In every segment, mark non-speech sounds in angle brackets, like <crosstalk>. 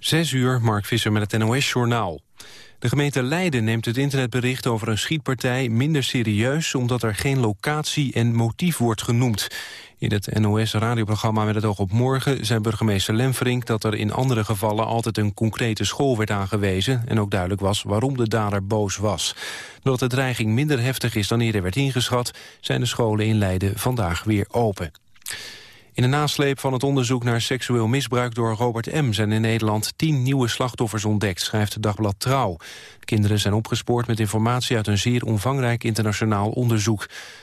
Zes uur, Mark Visser met het NOS-journaal. De gemeente Leiden neemt het internetbericht over een schietpartij minder serieus... omdat er geen locatie en motief wordt genoemd. In het NOS-radioprogramma Met het oog op morgen... zei burgemeester Lemverink dat er in andere gevallen... altijd een concrete school werd aangewezen... en ook duidelijk was waarom de dader boos was. Doordat de dreiging minder heftig is dan eerder werd ingeschat... zijn de scholen in Leiden vandaag weer open. In de nasleep van het onderzoek naar seksueel misbruik door Robert M. zijn in Nederland tien nieuwe slachtoffers ontdekt, schrijft Dagblad Trouw. kinderen zijn opgespoord met informatie uit een zeer omvangrijk internationaal onderzoek.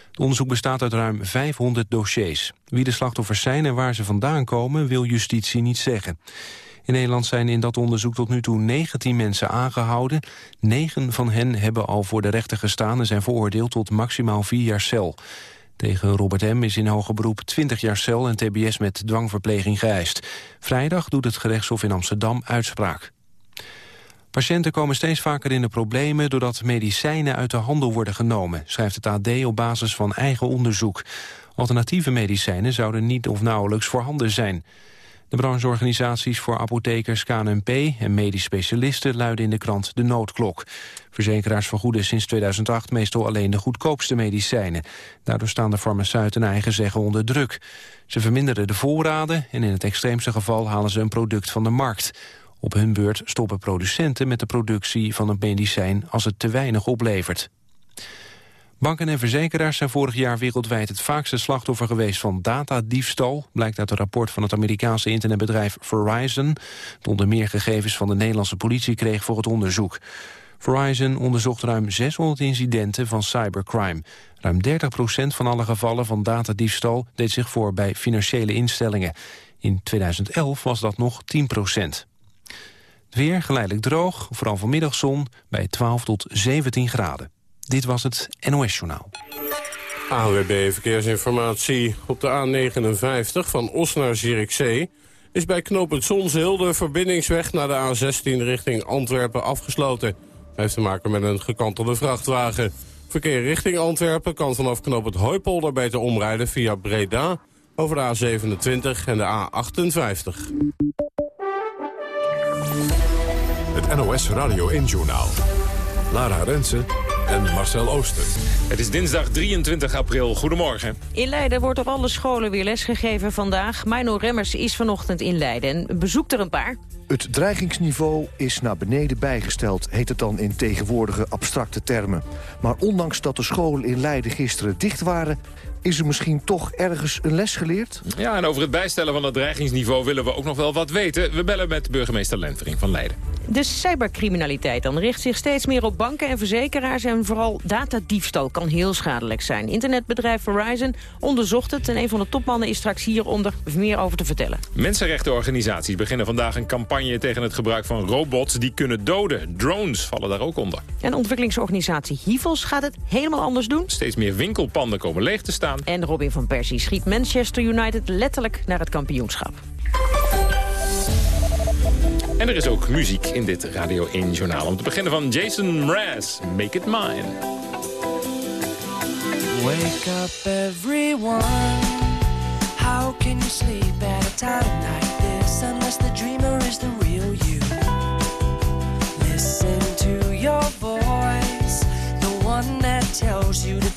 Het onderzoek bestaat uit ruim 500 dossiers. Wie de slachtoffers zijn en waar ze vandaan komen, wil justitie niet zeggen. In Nederland zijn in dat onderzoek tot nu toe 19 mensen aangehouden. Negen van hen hebben al voor de rechter gestaan en zijn veroordeeld tot maximaal vier jaar cel. Tegen Robert M. is in hoger beroep 20 jaar cel en tbs met dwangverpleging geëist. Vrijdag doet het gerechtshof in Amsterdam uitspraak. Patiënten komen steeds vaker in de problemen doordat medicijnen uit de handel worden genomen, schrijft het AD op basis van eigen onderzoek. Alternatieve medicijnen zouden niet of nauwelijks voorhanden zijn. De brancheorganisaties voor apothekers KNP en medisch specialisten luiden in de krant de noodklok. Verzekeraars vergoeden sinds 2008 meestal alleen de goedkoopste medicijnen. Daardoor staan de farmaceuten eigen zeggen onder druk. Ze verminderen de voorraden en in het extreemste geval halen ze een product van de markt. Op hun beurt stoppen producenten met de productie van een medicijn als het te weinig oplevert. Banken en verzekeraars zijn vorig jaar wereldwijd het vaakste slachtoffer geweest van datadiefstal, blijkt uit een rapport van het Amerikaanse internetbedrijf Verizon, dat onder meer gegevens van de Nederlandse politie kreeg voor het onderzoek. Verizon onderzocht ruim 600 incidenten van cybercrime. Ruim 30% van alle gevallen van datadiefstal deed zich voor bij financiële instellingen. In 2011 was dat nog 10% weer geleidelijk droog, vooral vanmiddag zon, bij 12 tot 17 graden. Dit was het NOS-journaal. ANWB Verkeersinformatie. Op de A59 van Os naar Zierikzee is bij knooppunt Zonzeel de verbindingsweg naar de A16 richting Antwerpen afgesloten. Hij heeft te maken met een gekantelde vrachtwagen. Verkeer richting Antwerpen kan vanaf knooppunt Hooipolder beter omrijden via Breda over de A27 en de A58. Het NOS Radio 1-journaal. Lara Rensen en Marcel Ooster. Het is dinsdag 23 april. Goedemorgen. In Leiden wordt op alle scholen weer lesgegeven vandaag. Mino Remmers is vanochtend in Leiden en bezoekt er een paar. Het dreigingsniveau is naar beneden bijgesteld, heet het dan in tegenwoordige abstracte termen. Maar ondanks dat de scholen in Leiden gisteren dicht waren... Is er misschien toch ergens een les geleerd? Ja, en over het bijstellen van het dreigingsniveau willen we ook nog wel wat weten. We bellen met burgemeester Lentering van Leiden. De cybercriminaliteit dan richt zich steeds meer op banken en verzekeraars... en vooral datadiefstal kan heel schadelijk zijn. Internetbedrijf Verizon onderzocht het... en een van de topmannen is straks hier om er meer over te vertellen. Mensenrechtenorganisaties beginnen vandaag een campagne... tegen het gebruik van robots die kunnen doden. Drones vallen daar ook onder. En ontwikkelingsorganisatie Hivels gaat het helemaal anders doen. Steeds meer winkelpanden komen leeg te staan. En Robin van Persie schiet Manchester United letterlijk naar het kampioenschap. En er is ook muziek in dit Radio 1-journaal. Om te beginnen van Jason Mraz, Make It Mine. Wake up everyone How can you sleep at a time like this Unless the dreamer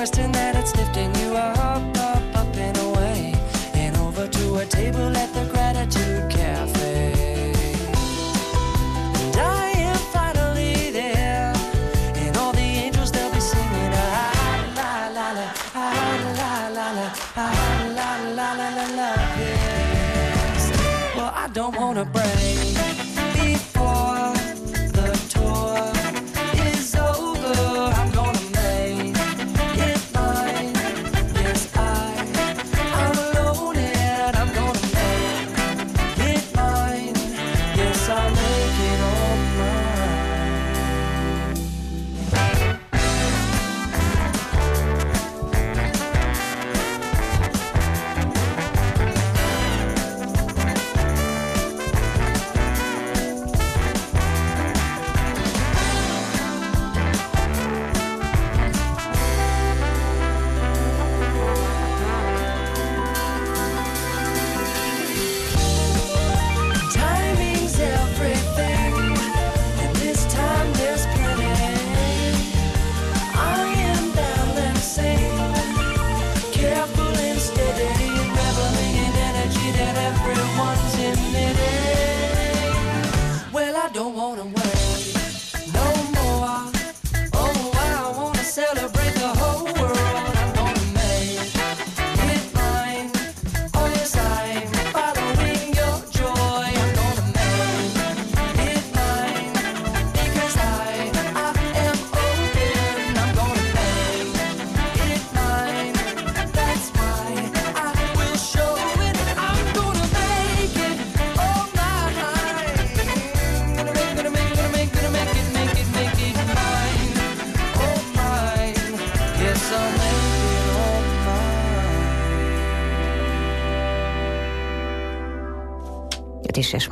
requesting that it's lifting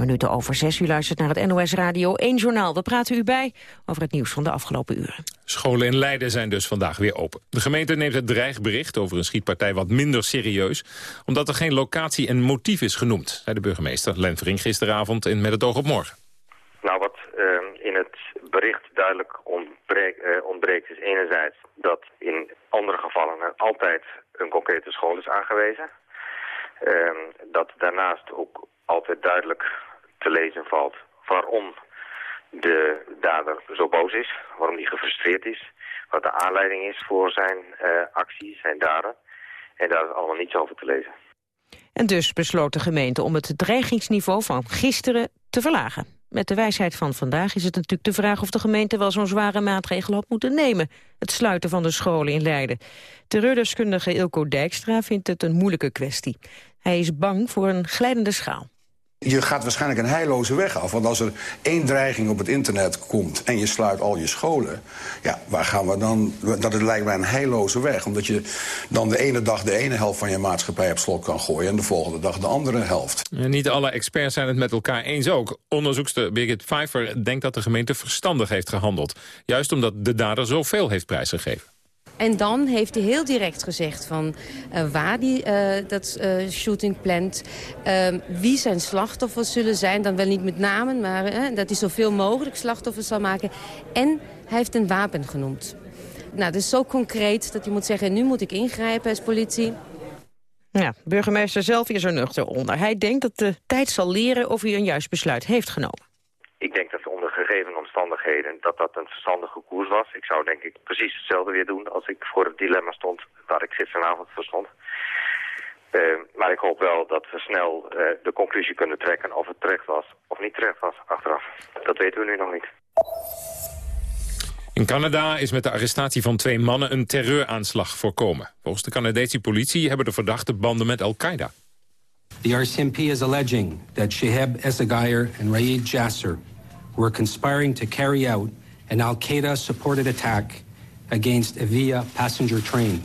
minuten over zes. U luistert naar het NOS Radio 1 Journaal. We praten u bij over het nieuws van de afgelopen uren. Scholen in Leiden zijn dus vandaag weer open. De gemeente neemt het dreigbericht over een schietpartij wat minder serieus... omdat er geen locatie en motief is genoemd, zei de burgemeester Len Vering gisteravond in Met het oog op morgen. Nou, wat uh, in het bericht duidelijk ontbreekt, uh, ontbreekt is enerzijds dat in andere gevallen er altijd een concrete school is aangewezen. Uh, dat daarnaast ook altijd duidelijk te lezen valt waarom de dader zo boos is, waarom hij gefrustreerd is, wat de aanleiding is voor zijn uh, actie, zijn daden. En daar is allemaal niets over te lezen. En dus besloot de gemeente om het dreigingsniveau van gisteren te verlagen. Met de wijsheid van vandaag is het natuurlijk de vraag of de gemeente wel zo'n zware maatregel had moeten nemen. Het sluiten van de scholen in Leiden. Terreurdeskundige Ilko Dijkstra vindt het een moeilijke kwestie. Hij is bang voor een glijdende schaal. Je gaat waarschijnlijk een heilloze weg af. Want als er één dreiging op het internet komt en je sluit al je scholen... ja, waar gaan we dan... Dat het lijkt mij een heilloze weg. Omdat je dan de ene dag de ene helft van je maatschappij op slot kan gooien... en de volgende dag de andere helft. Niet alle experts zijn het met elkaar eens ook. Onderzoekster Birgit Pfeiffer denkt dat de gemeente verstandig heeft gehandeld. Juist omdat de dader zoveel heeft prijsgegeven. En dan heeft hij heel direct gezegd van uh, waar hij uh, dat uh, shooting plant, wie zijn slachtoffers zullen zijn. Dan wel niet met namen, maar dat hij zoveel mogelijk slachtoffers zal maken. En hij heeft een wapen genoemd. Nou, dat is zo concreet dat hij moet zeggen, nu moet ik ingrijpen als politie. Ja, burgemeester zelf is er nuchter onder. Hij denkt dat de tijd zal leren of hij een juist besluit heeft genomen. Ik denk dat onder gegeven omstandigheden dat dat een verstandige koers was. Ik zou denk ik precies hetzelfde weer doen als ik voor het dilemma stond waar ik gisteravond voor stond. Uh, maar ik hoop wel dat we snel uh, de conclusie kunnen trekken of het terecht was of niet terecht was achteraf. Dat weten we nu nog niet. In Canada is met de arrestatie van twee mannen een terreuraanslag voorkomen. Volgens de Canadese politie hebben de verdachten banden met Al-Qaeda. The RCMP is alleging that Shihab Essegayer and Raid Jasser were conspiring to carry out an Al-Qaeda-supported attack against a via passenger train.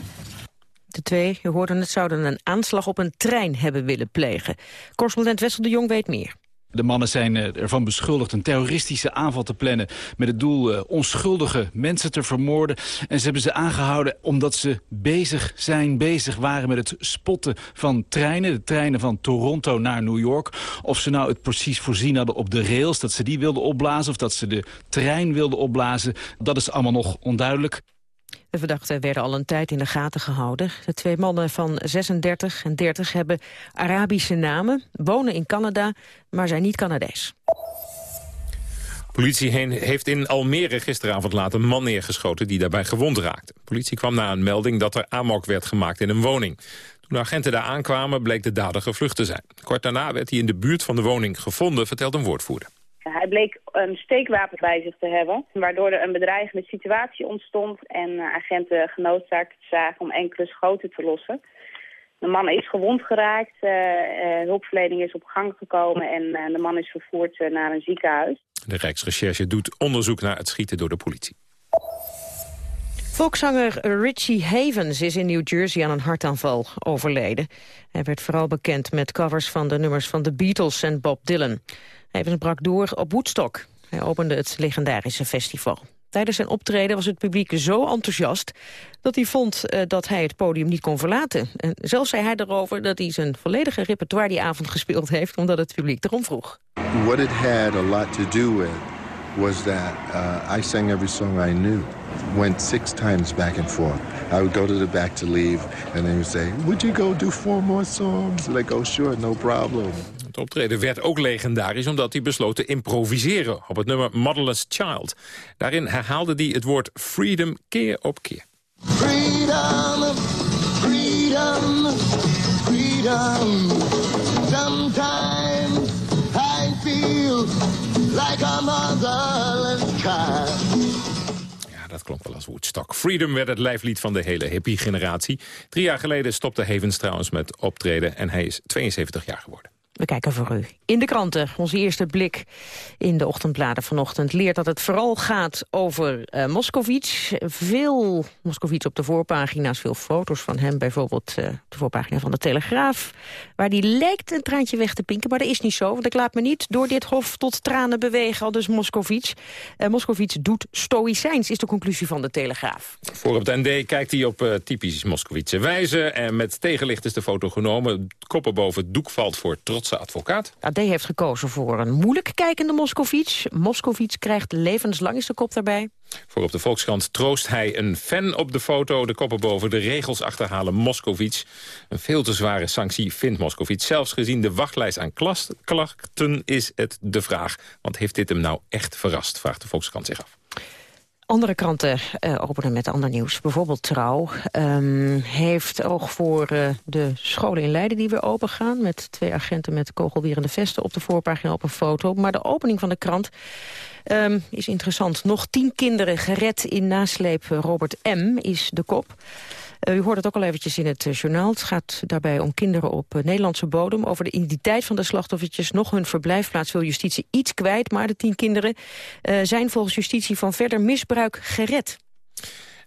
De twee, je hoorde het, zouden een aanslag op een trein hebben willen plegen. Correspondent Wessel de Jong weet meer. De mannen zijn eh, ervan beschuldigd een terroristische aanval te plannen... met het doel uh, onschuldige mensen te vermoorden. En ze hebben ze aangehouden omdat ze bezig zijn, bezig waren... met het spotten van treinen, de treinen van Toronto naar New York. Of ze nou het precies voorzien hadden op de rails, dat ze die wilden opblazen... of dat ze de trein wilden opblazen, dat is allemaal nog onduidelijk. De verdachten werden al een tijd in de gaten gehouden. De twee mannen van 36 en 30 hebben Arabische namen, wonen in Canada, maar zijn niet Canadees. Politie heeft in Almere gisteravond laat een man neergeschoten die daarbij gewond raakte. Politie kwam na een melding dat er amok werd gemaakt in een woning. Toen de agenten daar aankwamen bleek de dader gevlucht te zijn. Kort daarna werd hij in de buurt van de woning gevonden, vertelt een woordvoerder. Hij bleek een steekwapen bij zich te hebben, waardoor er een bedreigende situatie ontstond en agenten genoodzaakt zagen om enkele schoten te lossen. De man is gewond geraakt, uh, uh, hulpverlening is op gang gekomen en uh, de man is vervoerd naar een ziekenhuis. De Rijksrecherche doet onderzoek naar het schieten door de politie. Volkszanger Richie Havens is in New Jersey aan een hartaanval overleden. Hij werd vooral bekend met covers van de nummers van de Beatles en Bob Dylan. Havens brak door op Woodstock. Hij opende het legendarische festival. Tijdens zijn optreden was het publiek zo enthousiast... dat hij vond uh, dat hij het podium niet kon verlaten. En zelfs zei hij erover dat hij zijn volledige repertoire die avond gespeeld heeft... omdat het publiek erom vroeg. What it had a lot to do with was that uh, I sang every song I knew. Went six times back and forth. I would go to the back to leave, and they would say, would you go do four more songs? And I go, sure, no problem. Het optreden werd ook legendarisch omdat hij besloot te improviseren op het nummer Motherless Child. Daarin herhaalde hij het woord freedom keer op keer. Freedom, freedom, freedom. Sometimes I feel like a motherless child. Dat klonk wel als Woodstock. Freedom werd het lijflied van de hele hippie-generatie. Drie jaar geleden stopte Havens trouwens met optreden en hij is 72 jaar geworden. Kijken voor u in de kranten. Onze eerste blik in de ochtendbladen vanochtend leert dat het vooral gaat over uh, Moscovic. Veel Moscovic op de voorpagina's, veel foto's van hem. Bijvoorbeeld uh, de voorpagina van de Telegraaf. Waar die lijkt een traantje weg te pinken, maar dat is niet zo. Want ik laat me niet door dit hof tot tranen bewegen, al dus Moscovic. Uh, Moscovic doet stoïcijns, is de conclusie van de Telegraaf. Voor op de ND kijkt hij op typisch Moscovitse wijze. En met tegenlicht is de foto genomen. Koppen boven het doek valt voor trotse advocaat. AD heeft gekozen voor een moeilijk kijkende Moscovic. Moscovic krijgt levenslang is de kop daarbij. Voor op de Volkskrant troost hij een fan op de foto. De koppen boven de regels achterhalen Moscovic. Een veel te zware sanctie vindt Moscovic. Zelfs gezien de wachtlijst aan klachten is het de vraag. Want heeft dit hem nou echt verrast, vraagt de Volkskrant zich af. Andere kranten uh, openen met ander nieuws. Bijvoorbeeld Trouw um, heeft oog voor uh, de scholen in Leiden die weer open gaan... met twee agenten met kogelwerende vesten op de voorpagina op een foto. Maar de opening van de krant um, is interessant. Nog tien kinderen gered in nasleep Robert M. is de kop. Uh, u hoort het ook al eventjes in het uh, journaal. Het gaat daarbij om kinderen op uh, Nederlandse bodem. Over de identiteit van de slachtoffertjes, nog hun verblijfplaats wil justitie iets kwijt. Maar de tien kinderen zijn volgens justitie van verder misbruik gered.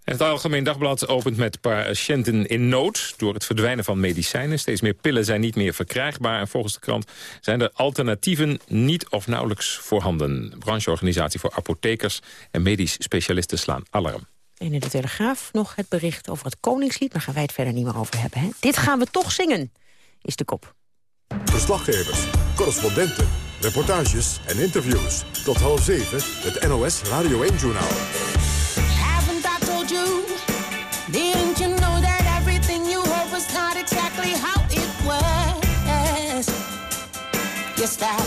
Het Algemeen Dagblad opent met patiënten in nood... door het verdwijnen van medicijnen. Steeds meer pillen zijn niet meer verkrijgbaar. En volgens de krant zijn er alternatieven niet of nauwelijks voorhanden. De brancheorganisatie voor apothekers en medisch specialisten slaan alarm. En in de Telegraaf nog het bericht over het Koningslied. Maar gaan wij het verder niet meer over hebben. Hè? Dit gaan we toch zingen, is de kop. Verslaggevers, correspondenten, reportages en interviews. Tot half zeven, het NOS Radio 1-journaal. Haven't I told you? Didn't you know that everything you hope was not exactly how it was? Yes, that's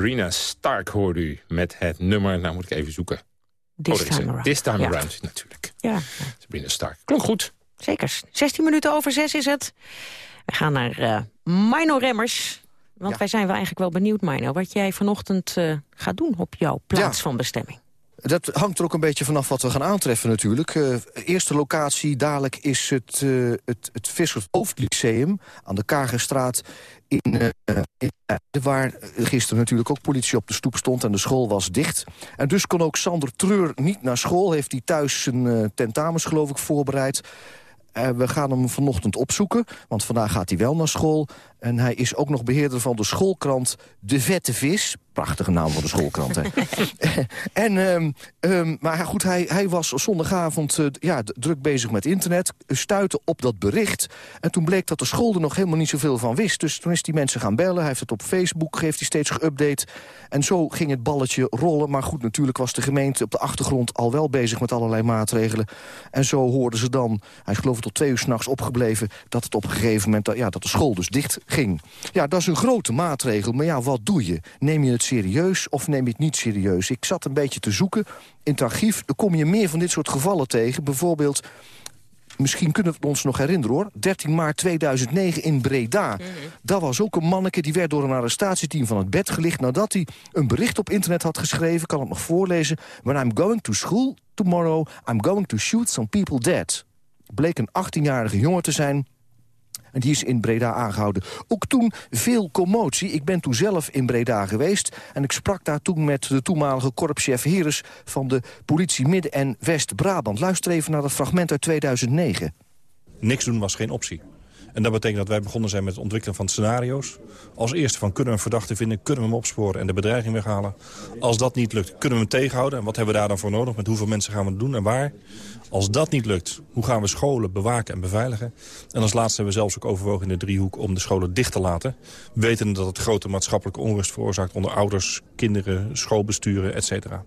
Sabrina Stark hoorde u met het nummer, nou moet ik even zoeken. This Oh, time around. This time Ja. around, natuurlijk. Ja. Binnen Stark. Klonk goed. Zeker. 16 minuten over 6 is het. We gaan naar eh Mino Remmers. Want wij zijn wel eigenlijk wel benieuwd, Mino... wat jij vanochtend eh, gaat doen op jouw plaats Ja. van bestemming. Dat hangt er ook een beetje vanaf wat we gaan aantreffen natuurlijk. Eh, eerste locatie dadelijk is het, uh, het, het Hoofdlyceum aan de Kagerstraat in, in Leiden, waar gisteren natuurlijk ook politie op de stoep stond en de school was dicht. En dus kon ook Sander Treur niet naar school. Heeft hij thuis zijn uh, tentamens geloof ik voorbereid. We gaan hem vanochtend opzoeken, want vandaag gaat hij wel naar school. En hij is ook nog beheerder van de schoolkrant De Vette Vis. Prachtige naam voor de schoolkrant, hè. <laughs> en, um, um, maar goed, hij, hij was zondagavond uh, ja, druk bezig met internet. Stuitte op dat bericht. En toen bleek dat de school er nog helemaal niet zoveel van wist. Dus toen is die mensen gaan bellen. Hij heeft het op Facebook, geeft hij steeds geüpdate. En zo ging het balletje rollen. Maar goed, natuurlijk was de gemeente op de achtergrond al wel bezig met allerlei maatregelen. En zo hoorden ze dan, hij is geloof ik tot twee uur s'nachts opgebleven... dat het op een gegeven moment, ja, dat de school dus dicht ging. Ja, dat is een grote maatregel, maar ja, wat doe je? Neem je het serieus of neem je het niet serieus? Ik zat een beetje te zoeken in het archief. Kom je meer van dit soort gevallen tegen. Bijvoorbeeld, misschien kunnen we het ons nog herinneren hoor... 13 maart 2009 in Breda. Mm -hmm. Dat was ook een manneke die werd door een arrestatieteam van het bed gelicht... nadat hij een bericht op internet had geschreven. kan het nog voorlezen. When I'm going to school tomorrow... I'm going to shoot some people dead. Bleek een 18-jarige jongen te zijn... En die is in Breda aangehouden. Ook toen veel commotie. Ik ben toen zelf in Breda geweest. En ik sprak daar toen met de toenmalige korpschef Heres... van de politie Midden- en West-Brabant. Luister even naar dat fragment uit 2009. Niks doen was geen optie. En dat betekent dat wij begonnen zijn met het ontwikkelen van scenario's. Als eerste van kunnen we een verdachte vinden, kunnen we hem opsporen en de bedreiging weghalen. Als dat niet lukt, kunnen we hem tegenhouden. En wat hebben we daar dan voor nodig? Met hoeveel mensen gaan we het doen en waar? Als dat niet lukt, hoe gaan we scholen bewaken en beveiligen? En als laatste hebben we zelfs ook overwogen in de driehoek om de scholen dicht te laten. Wetende dat het grote maatschappelijke onrust veroorzaakt onder ouders, kinderen, schoolbesturen, et cetera.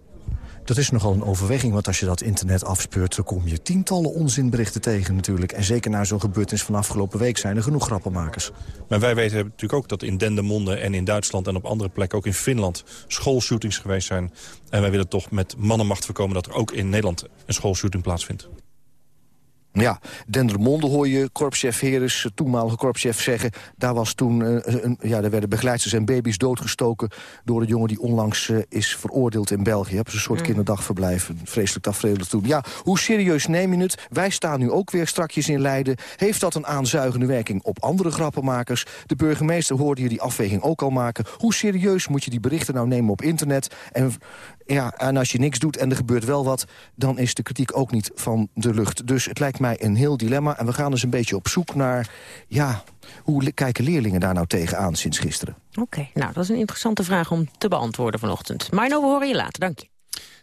Dat is nogal een overweging, want als je dat internet afspeurt... kom je tientallen onzinberichten tegen natuurlijk. En zeker na zo'n gebeurtenis van afgelopen week zijn er genoeg grappenmakers. Maar wij weten natuurlijk ook dat in Dendermonde en in Duitsland... en op andere plekken, ook in Finland, schoolshootings geweest zijn. En wij willen toch met mannenmacht voorkomen... dat er ook in Nederland een schoolshooting plaatsvindt. Ja, Dendermonde hoor je korpschef Heres, toenmalige korpschef, zeggen... daar, was toen, uh, een, ja, daar werden begeleidsters en baby's doodgestoken... door een jongen die onlangs uh, is veroordeeld in België. Hebben ze een soort mm. kinderdagverblijf, een vreselijk tafereel toen. Ja, hoe serieus neem je het? Wij staan nu ook weer strakjes in Leiden. Heeft dat een aanzuigende werking op andere grappenmakers? De burgemeester hoorde je die afweging ook al maken. Hoe serieus moet je die berichten nou nemen op internet? En ja, en als je niks doet en er gebeurt wel wat... dan is de kritiek ook niet van de lucht. Dus het lijkt mij een heel dilemma. En we gaan dus een beetje op zoek naar... ja, hoe kijken leerlingen daar nou tegenaan sinds gisteren? Oké, okay, nou, dat is een interessante vraag om te beantwoorden vanochtend. Marno, we horen je later, dank je.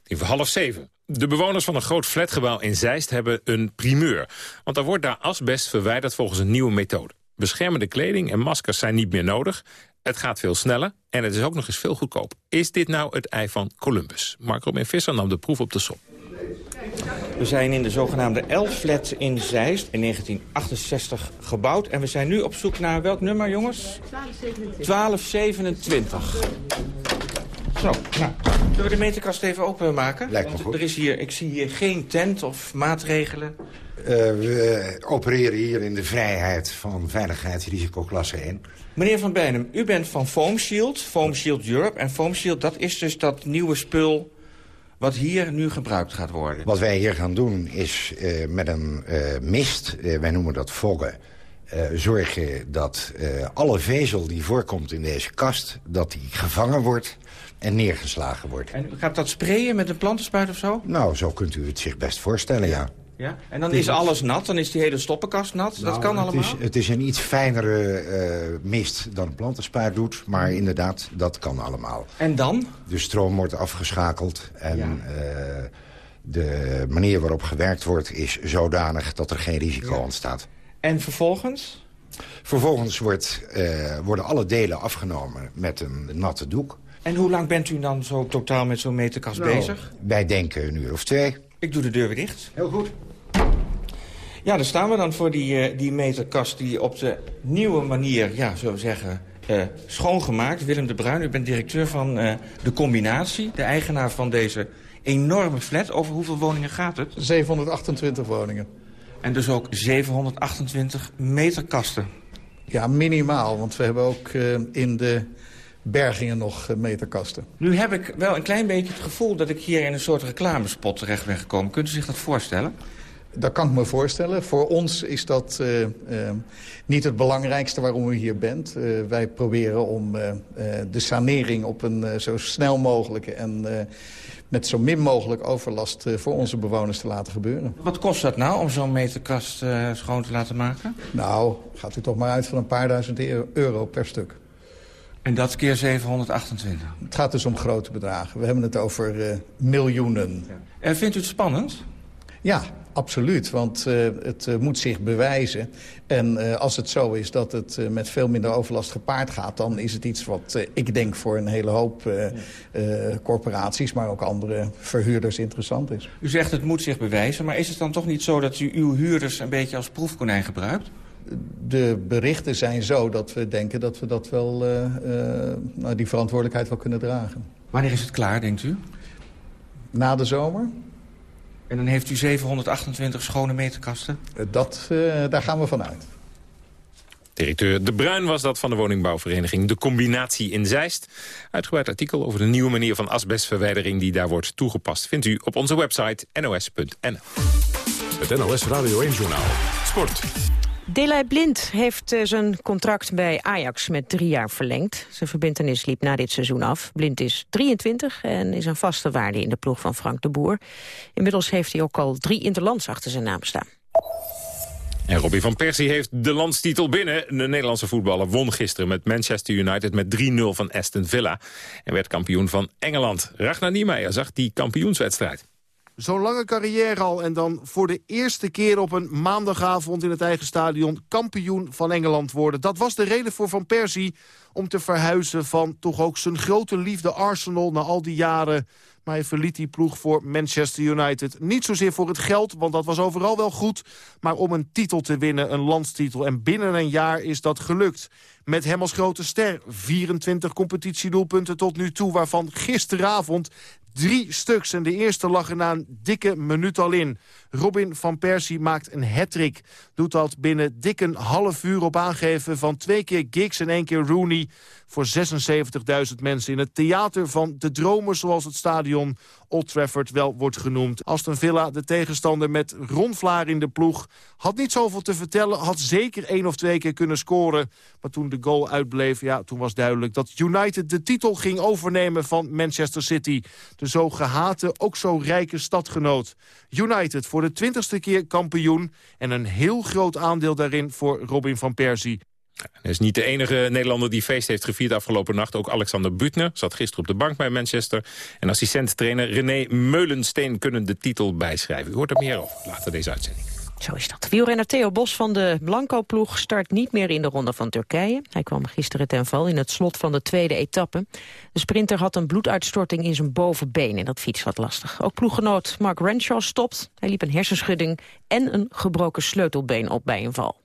Even half zeven. De bewoners van een groot flatgebouw in Zeist hebben een primeur. Want er wordt daar asbest verwijderd volgens een nieuwe methode. Beschermende kleding en maskers zijn niet meer nodig. Het gaat veel sneller en het is ook nog eens veel goedkoper. Is dit nou het ei van Columbus? Mark Robin Visser nam de proef op de som. We zijn in de zogenaamde L-flat in Zeist in 1968 gebouwd. En we zijn nu op zoek naar welk nummer, jongens? 1227. 1227. Zo, nou, zullen we de meterkast even openmaken? Lijkt me goed. Er is hier, ik zie hier geen tent of maatregelen. Uh, we opereren hier in de vrijheid van veiligheidsrisicoklasse 1. Meneer Van Bijnem, u bent van Foam Shield, Foam Shield Europe. En Foam Shield, dat is dus dat nieuwe spul wat hier nu gebruikt gaat worden. Wat wij hier gaan doen is uh, met een uh, mist, wij noemen dat foggen... zorgen dat alle vezel die voorkomt in deze kast... dat die gevangen wordt en neergeslagen wordt. En gaat dat sprayen met een plantenspuit of zo? Nou, zo kunt u het zich best voorstellen, ja. Ja? En dan is alles nat, dan is die hele stoppenkast nat. Nou, dat kan het allemaal? Is, het is een iets fijnere uh, mist dan een plantenspuit doet. Maar inderdaad, dat kan allemaal. En dan? De stroom wordt afgeschakeld. En ja. uh, de manier waarop gewerkt wordt is zodanig dat er geen risico ja. ontstaat. En vervolgens? Vervolgens wordt, uh, worden alle delen afgenomen met een natte doek. En hoe lang bent u dan zo totaal met zo'n meterkast nou, bezig? Wij denken een uur of twee. Ik doe de deur weer dicht. Heel goed. Ja, dan staan we dan voor die, uh, die meterkast die op de nieuwe manier, ja, zullen we zeggen, uh, schoongemaakt. Willem de Bruin, u bent directeur van uh, de Combinatie, de eigenaar van deze enorme flat. Over hoeveel woningen gaat het? 728 woningen. En dus ook 728 meter kasten. Ja, minimaal, want we hebben ook eh, in de bergingen nog eh, meterkasten. Nu heb ik wel een klein beetje het gevoel dat ik hier in een soort reclamespot terecht ben gekomen. Kunt u zich dat voorstellen? Dat kan ik me voorstellen. Voor ons is dat eh, eh, niet het belangrijkste waarom u hier bent. Eh, wij proberen om de sanering op een zo snel mogelijke en met zo min mogelijk overlast voor onze bewoners te laten gebeuren. Wat kost dat nou om zo'n meterkast schoon te laten maken? Nou, gaat u toch maar uit van een paar duizend euro- per stuk. En dat keer 728? Het gaat dus om grote bedragen. We hebben het over miljoenen. En vindt u het spannend? Ja, absoluut. Want eh, het eh, moet zich bewijzen. En eh, als het zo is dat het met veel minder overlast gepaard gaat... dan is het iets wat ik denk voor een hele hoop corporaties... maar ook andere verhuurders interessant is. U zegt het moet zich bewijzen, maar is het dan toch niet zo dat u uw huurders een beetje als proefkonijn gebruikt? De berichten zijn zo dat we denken dat we dat wel, nou, die verantwoordelijkheid wel kunnen dragen. Wanneer is het klaar, denkt u? Na de zomer? En dan heeft u 728 schone meterkasten? Eh, Dat, eh, daar gaan we vanuit. Directeur De Bruin was dat van de woningbouwvereniging De Combinatie in Zeist. Uitgebreid artikel over de nieuwe manier van asbestverwijdering die daar wordt toegepast. Vindt u op onze website nos.nl. Het NOS Radio 1-journaal. Sport. Delay Blind heeft eh, zijn contract bij Ajax met drie jaar verlengd. Zijn verbintenis liep na dit seizoen af. Blind is 23 en is een vaste waarde in de ploeg van Frank de Boer. Inmiddels heeft hij ook al drie interlands achter zijn naam staan. En Robbie van Persie heeft de landstitel binnen. De Nederlandse voetballer won gisteren met Manchester United met 3-0 van Aston Villa. En werd kampioen van Engeland. Ragnar Niemeyer zag die kampioenswedstrijd. Zo'n lange carrière al en dan voor de eerste keer op een maandagavond in het eigen stadion kampioen van Engeland worden. Dat was de reden voor Van Persie om te verhuizen van toch ook zijn grote liefde Arsenal na al die jaren. Maar hij verliet die ploeg voor Manchester United. Niet zozeer voor het geld, want dat was overal wel goed. Maar om een titel te winnen, een landstitel. En binnen een jaar is dat gelukt. Met hem als grote ster. 24 competitiedoelpunten tot nu toe, waarvan gisteravond Drie stuks en de eerste lag er na een dikke minuut al in. Robin van Persie maakt een hat-trick. Doet dat binnen dik een half uur op aangeven van twee keer Giggs en één keer Rooney... voor 76.000 mensen in het theater van de dromen... zoals het stadion Old Trafford wel wordt genoemd. Aston Villa, de tegenstander met Ron Vlaar in de ploeg... had niet zoveel te vertellen, had zeker één of twee keer kunnen scoren. Maar toen de goal uitbleef, ja, toen was duidelijk... dat United de titel ging overnemen van Manchester City. De zo gehate, ook zo rijke stadgenoot. United voor de twintigste keer kampioen... en een heel groot aandeel daarin voor Robin van Persie. Hij is niet de enige Nederlander die feest heeft gevierd afgelopen nacht. Ook Alexander Butner zat gisteren op de bank bij Manchester. En assistent-trainer René Meulensteen kunnen de titel bijschrijven. U hoort er meer over later deze uitzending. Zo is dat. Wielrenner Theo Bos van de Blanco-ploeg start niet meer in de ronde van Turkije. Hij kwam gisteren ten val in het slot van de tweede etappe. De sprinter had een bloeduitstorting in zijn bovenbeen en dat fiets wat lastig. Ook ploeggenoot Mark Renshaw stopt. Hij liep een hersenschudding en een gebroken sleutelbeen op bij een val.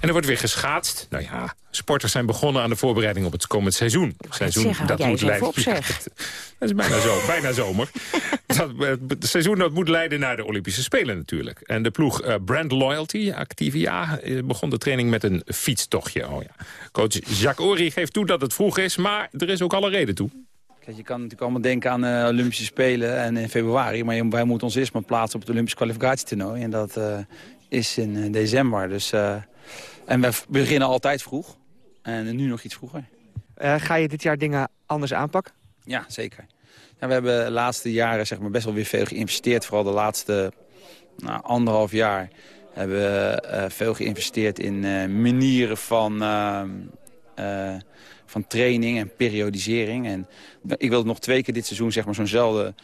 En er wordt weer geschaatst. Nou ja, sporters zijn begonnen aan de voorbereiding op het komend seizoen. Seizoen zeggen, eens even leiden. dat <laughs> is bijna, zo, <laughs> bijna zomer. Dat, eh, Het seizoen dat moet leiden naar de Olympische Spelen natuurlijk. En de ploeg eh, Brand Loyalty, Activia, eh, begon de training met een fietstochtje. Oh ja. Coach Jacques Ory geeft toe dat het vroeg is, maar er is ook alle reden toe. Kijk, je kan natuurlijk allemaal denken aan de Olympische Spelen en in februari. Maar wij moeten ons eerst maar plaatsen op het Olympisch kwalificatietoernooi. En dat eh, is in december. Dus, eh, en we beginnen altijd vroeg. En nu nog iets vroeger. Eh, ga je dit jaar dingen anders aanpakken? Ja, zeker. Ja, we hebben de laatste jaren zeg maar, best wel weer veel geïnvesteerd. Vooral de laatste nou, anderhalf jaar hebben we eh, veel geïnvesteerd in eh, manieren van, ehm, eh, van training en periodisering. En ik wil nog twee keer dit seizoen zeg maar, zo'nzelfde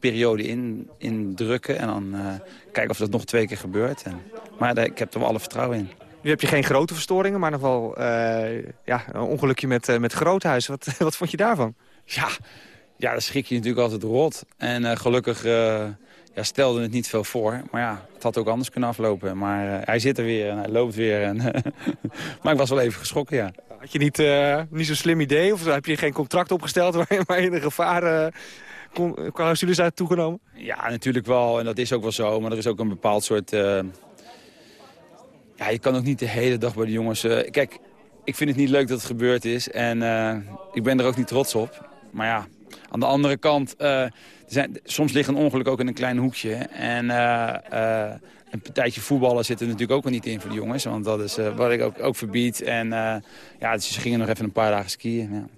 periode in, indrukken. En dan eh, kijken of dat nog twee keer gebeurt. En, maar daar- ik heb er wel alle vertrouwen in. Nu heb je geen grote verstoringen, maar nog wel eh, ja, een ongelukje met, eh met Groothuis. Wat, <laughs> wat vond je daarvan? Ja, ja, daar schrik je natuurlijk altijd rot. En gelukkig eh, ja, stelde het niet veel voor. Maar ja, het had ook anders kunnen aflopen. Maar hij zit er weer en hij loopt weer. En <laughs> maar ik was wel even geschrokken, ja. Had je niet, niet zo'n slim idee? Of heb je geen contract opgesteld waar je, waar je de gevaren... clausules toegenomen? Ja, natuurlijk wel. En dat is ook wel zo. Maar er is ook een bepaald soort... eh, Ja, je kan ook niet de hele dag bij de jongens... eh, Kijk, ik vind het niet leuk dat het gebeurd is. En eh, ik ben er ook niet trots op. Maar ja, aan de andere kant... er zijn, soms ligt een ongeluk ook in een klein hoekje. En een partijtje voetballen zit er natuurlijk ook al niet in voor de jongens. Want dat is wat ik ook, ook verbied. En ja, dus ze gingen nog even een paar dagen skiën. Ja.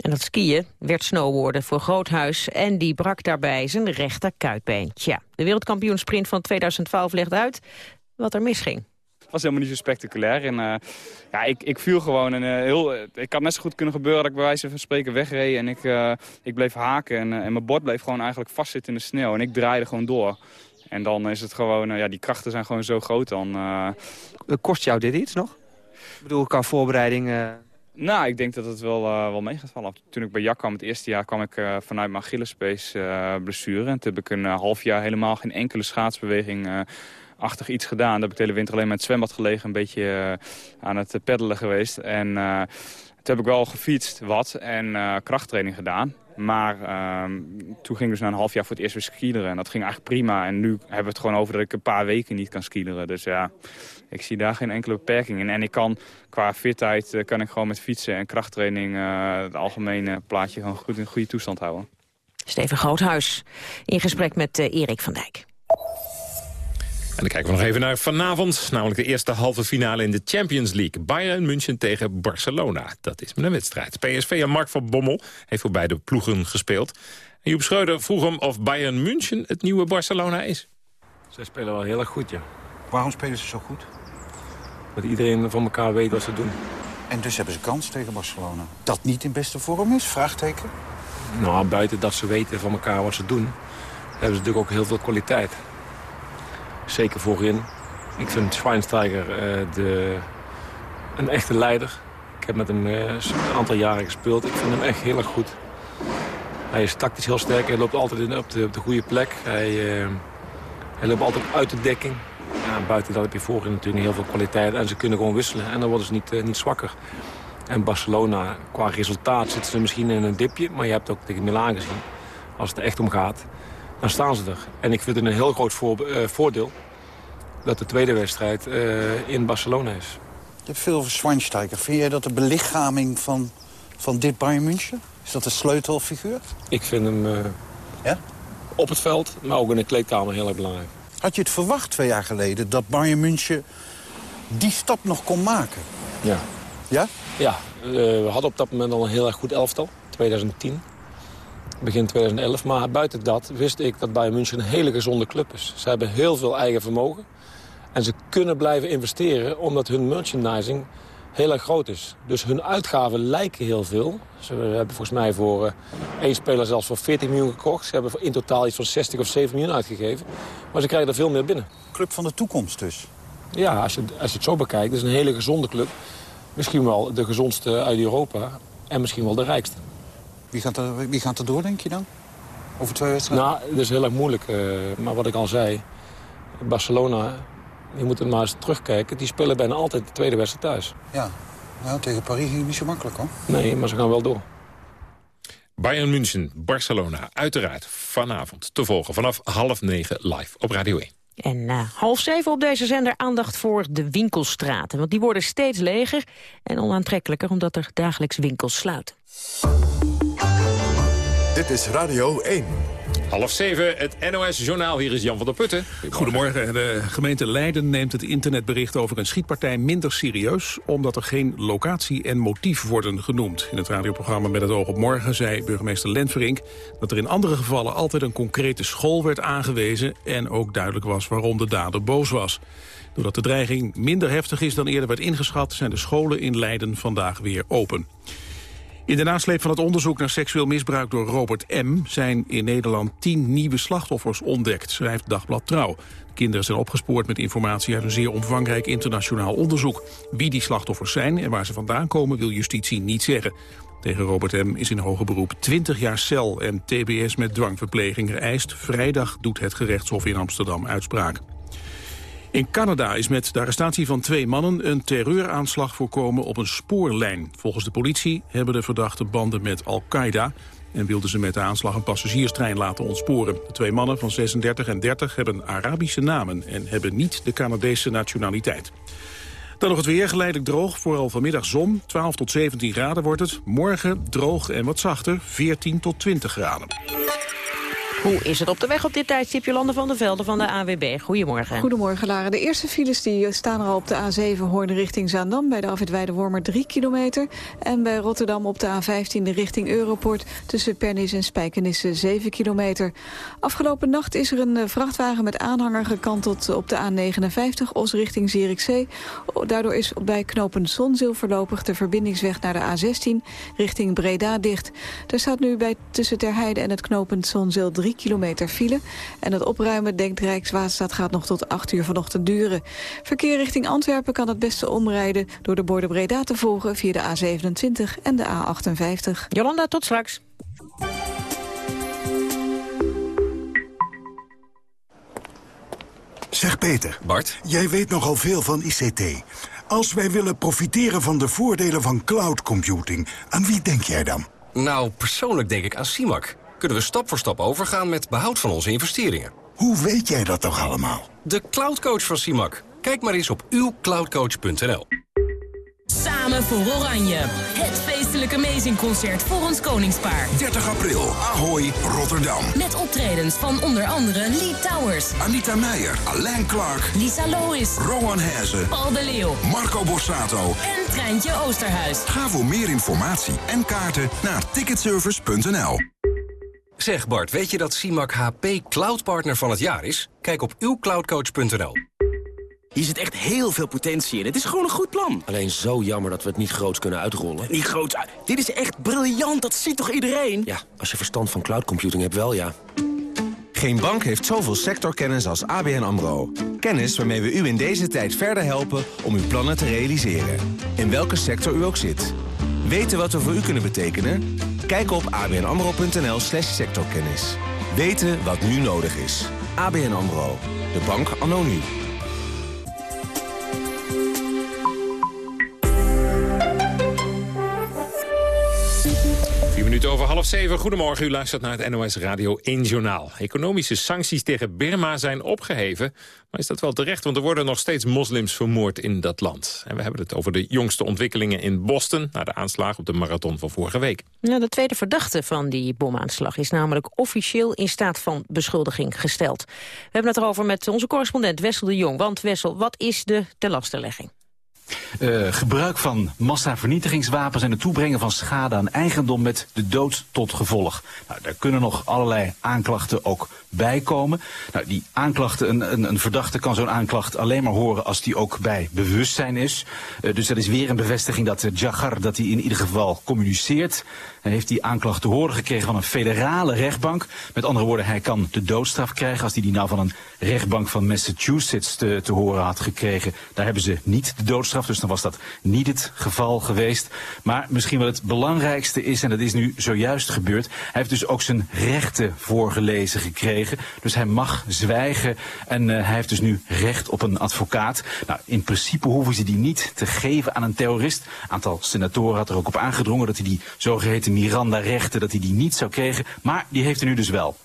En dat skiën werd snowboarden voor Groothuis en die brak daarbij zijn rechter kuitbeen. Tja, de wereldkampioensprint van 2012 legt uit wat er misging. Het was helemaal niet zo spectaculair. En, eh, ja, ik, ik viel gewoon. En, eh, heel, eh, ik had net zo goed kunnen gebeuren dat ik bij wijze van spreken wegreed. En ik, eh, ik bleef haken. En, en mijn bord bleef gewoon eigenlijk vastzitten in de sneeuw. En ik draaide gewoon door. En dan is het gewoon, ja, die krachten zijn gewoon zo groot dan. eh. Kost jou dit iets nog? Ik bedoel, qua voorbereiding... Nou, ik denk dat het wel, eh, wel mee gaat vallen. Toen ik bij Jak kwam het eerste jaar kwam ik eh, vanuit mijn Achillespees eh blessure. En toen heb ik een half jaar helemaal geen enkele schaatsbeweging achtig iets gedaan. Daar heb ik de hele winter alleen met het zwembad gelegen, een beetje aan het peddelen geweest. En toen heb ik wel gefietst wat en eh, krachttraining gedaan. Maar ehm, toen ging ik dus na een half jaar voor het eerst weer skileren. En dat ging eigenlijk prima. En nu hebben we het gewoon over dat ik een paar weken niet kan skileren. Dus ja, ik zie daar geen enkele beperking in. En ik kan qua fitheid eh, kan ik gewoon met fietsen en krachttraining eh, het algemene plaatje gewoon goed in goede toestand houden. Steven Groothuis in gesprek met Erik van Dijk. En dan kijken we nog even naar vanavond, namelijk de eerste halve finale in de Champions League. Bayern München tegen Barcelona. Dat is met een wedstrijd. PSV en Mark van Bommel heeft voor beide ploegen gespeeld. En Joep Schreuder vroeg hem of Bayern München het nieuwe Barcelona is. Zij spelen wel heel erg goed, ja. Waarom spelen ze zo goed? Dat iedereen van elkaar weet wat ze doen. En dus hebben ze kans tegen Barcelona. Dat niet in beste vorm is? Vraagteken. Nou, buiten dat ze weten van elkaar wat ze doen... hebben ze natuurlijk ook heel veel kwaliteit. Zeker voorin. Ik vind Schweinsteiger eh, de, een echte leider. Ik heb met hem eh, een aantal jaren gespeeld. Ik vind hem echt heel erg goed. Hij is tactisch heel sterk. Hij loopt altijd in, op, de, op de goede plek. Hij, eh, hij loopt altijd uit de dekking. Ja, buiten dat heb je voorin natuurlijk heel veel kwaliteit. En ze kunnen gewoon wisselen. En dan worden ze niet, niet zwakker. En Barcelona, qua resultaat zitten ze misschien in een dipje. Maar je hebt ook tegen Milaan gezien. Als het er echt om gaat, dan staan ze er. En ik vind het een heel groot voor- eh, voordeel... dat de tweede wedstrijd eh, in Barcelona is. Je hebt veel over Schweinsteiger. Vind jij dat de belichaming van, van dit Bayern München? Is dat een sleutelfiguur? Ik vind hem eh, Ja? op het veld, maar ook in de kleedkamer heel erg belangrijk. Had je het verwacht twee jaar geleden dat Bayern München die stap nog kon maken? Ja. Ja? Ja, we hadden op dat moment al een heel erg goed elftal. 2010, begin 2011. Maar buiten dat wist ik dat Bayern München een hele gezonde club is. Ze hebben heel veel eigen vermogen. En ze kunnen blijven investeren omdat hun merchandising heel erg groot is. Dus hun uitgaven lijken heel veel. Ze hebben volgens mij voor eh, één speler zelfs voor 40 miljoen gekocht. Ze hebben in totaal iets van 60 of 7 miljoen uitgegeven. Maar ze krijgen er veel meer binnen. Club van de toekomst dus. Ja, als je, als je het zo bekijkt, is een hele gezonde club. Misschien wel de gezondste uit Europa. En misschien wel de rijkste. Wie gaat er, wie gaat er door, denk je dan? Over twee wedstrijden? Nou, dat is heel erg moeilijk. eh, maar wat ik al zei, Barcelona, je moet het maar eens terugkijken. Die spelen bijna altijd de tweede wedstrijd thuis. Ja. Nou, tegen Paris ging het niet zo makkelijk, hoor. Nee, maar ze gaan wel door. Bayern München, Barcelona, uiteraard vanavond te volgen vanaf half negen live op Radio 1. En na half zeven op deze zender aandacht voor de winkelstraten. Want die worden steeds leger en onaantrekkelijker... omdat er dagelijks winkels sluiten. Dit is Radio 1. Half zeven, het NOS-journaal. Hier is Jan van der Putten. Goedemorgen. De gemeente Leiden neemt het internetbericht over een schietpartij minder serieus... omdat er geen locatie en motief worden genoemd. In het radioprogramma Met het oog op morgen zei burgemeester Lentverink... dat er in andere gevallen altijd een concrete school werd aangewezen... en ook duidelijk was waarom de dader boos was. Doordat de dreiging minder heftig is dan eerder werd ingeschat... zijn de scholen in Leiden vandaag weer open. In de nasleep van het onderzoek naar seksueel misbruik door Robert M. zijn in Nederland tien nieuwe slachtoffers ontdekt, schrijft Dagblad Trouw. De kinderen zijn opgespoord met informatie uit een zeer omvangrijk internationaal onderzoek. Wie die slachtoffers zijn en waar ze vandaan komen wil justitie niet zeggen. Tegen Robert M. is in hoger beroep 20 jaar cel en tbs met dwangverpleging geëist. Vrijdag doet het gerechtshof in Amsterdam uitspraak. In Canada is met de arrestatie van twee mannen een terreuraanslag voorkomen op een spoorlijn. Volgens de politie hebben de verdachten banden met Al-Qaeda en wilden ze met de aanslag een passagierstrein laten ontsporen. De twee mannen van 36 en 30 hebben Arabische namen en hebben niet de Canadese nationaliteit. Dan nog het weer, geleidelijk droog, vooral vanmiddag zon. 12 tot 17 graden wordt het. Morgen droog en wat zachter, 14 tot 20 graden. Hoe is het op de weg op dit tijdstip? Jolande van der Velde van de AWB. Goedemorgen. Goedemorgen, Lara. De eerste files die staan er al op de A7 Hoorn richting Zaandam... bij de afwit Wormer 3 kilometer. En bij Rotterdam op de A15 richting Europort... tussen Pernis en Spijkenisse 7 kilometer. Afgelopen nacht is er een eh, vrachtwagen met aanhanger gekanteld... op de A59 Os richting Zierikzee. Daardoor is bij knopen Zonzeel voorlopig... de verbindingsweg naar de A16 richting Breda dicht. Er staat nu bij tussen Terheide en het knooppunt Zonzeel 3 kilometer file. En het opruimen, denkt Rijkswaterstaat, gaat nog tot 8 uur vanochtend duren. Verkeer richting Antwerpen kan het beste omrijden... door de borden Breda te volgen via de A27 en de A58. Jolanda, tot straks. Zeg Peter. Bart. Jij weet nogal veel van ICT. Als wij willen profiteren van de voordelen van cloud computing, aan wie denk jij dan? Nou, persoonlijk denk ik aan CIMAC. Kunnen we stap voor stap overgaan met behoud van onze investeringen. Hoe weet jij dat toch allemaal? De cloudcoach van CIMAC. Kijk maar eens op uwcloudcoach.nl. Samen voor Oranje. Het feestelijke Amazing-concert voor ons koningspaar. 30 april, Ahoy, Rotterdam. Met optredens van onder andere Lee Towers, Anita Meijer, Alain Clark, Lisa Lois, Rowan Hezen, Paul de Leeuw Marco Borsato. en Treintje Oosterhuis. Ga voor meer informatie en kaarten naar ticketservice.nl. Zeg Bart, weet je dat CIMAC HP Cloud Partner van het jaar is? Kijk op uwcloudcoach.nl. Hier zit echt heel veel potentie in. Het is gewoon een goed plan. Alleen zo jammer dat we het niet groots kunnen uitrollen. Niet groots uit- Dit is echt briljant. Dat ziet toch iedereen? Ja, als je verstand van cloud computing hebt wel, ja. Geen bank heeft zoveel sectorkennis als ABN AMRO. Kennis waarmee we u in deze tijd verder helpen om uw plannen te realiseren. In welke sector u ook zit. Weten wat we voor u kunnen betekenen? Kijk op abnamro.nl slash sectorkennis. Weten wat nu nodig is. ABN AMRO. De bank anno. Minuten over half zeven. Goedemorgen, u luistert naar het NOS Radio 1 Journaal. Economische sancties tegen Birma zijn opgeheven. Maar is dat wel terecht, want er worden nog steeds moslims vermoord in dat land. En we hebben het over de jongste ontwikkelingen in Boston... na de aanslag op de marathon van vorige week. Nou, de tweede verdachte van die bomaanslag is namelijk officieel in staat van beschuldiging gesteld. We hebben het erover met onze correspondent Wessel de Jong. Want Wessel, wat is de tenlastenlegging? Eh, gebruik van massavernietigingswapens en het toebrengen van schade aan eigendom met de dood tot gevolg. Nou, daar kunnen nog allerlei aanklachten ook bij komen. Nou, die aanklachten, een, een, een verdachte kan zo'n aanklacht alleen maar horen als die ook bij bewustzijn is. Eh, dus dat is weer een bevestiging dat uh, Jagar dat hij in ieder geval communiceert. Hij heeft die aanklacht te horen gekregen van een federale rechtbank. Met andere woorden, hij kan de doodstraf krijgen als hij die nou van een rechtbank van Massachusetts te, te horen had gekregen. Daar hebben ze niet de doodstraf, dus dan was dat niet het geval geweest. Maar misschien wel het belangrijkste is, en dat is nu zojuist gebeurd, hij heeft dus ook zijn rechten voorgelezen gekregen. Dus hij mag zwijgen en eh, hij heeft dus nu recht op een advocaat. Nou, in principe hoeven ze die niet te geven aan een terrorist. Een aantal senatoren had er ook op aangedrongen dat hij die zogeheten Miranda-rechten, dat hij die niet zou krijgen. Maar die heeft hij nu dus wel.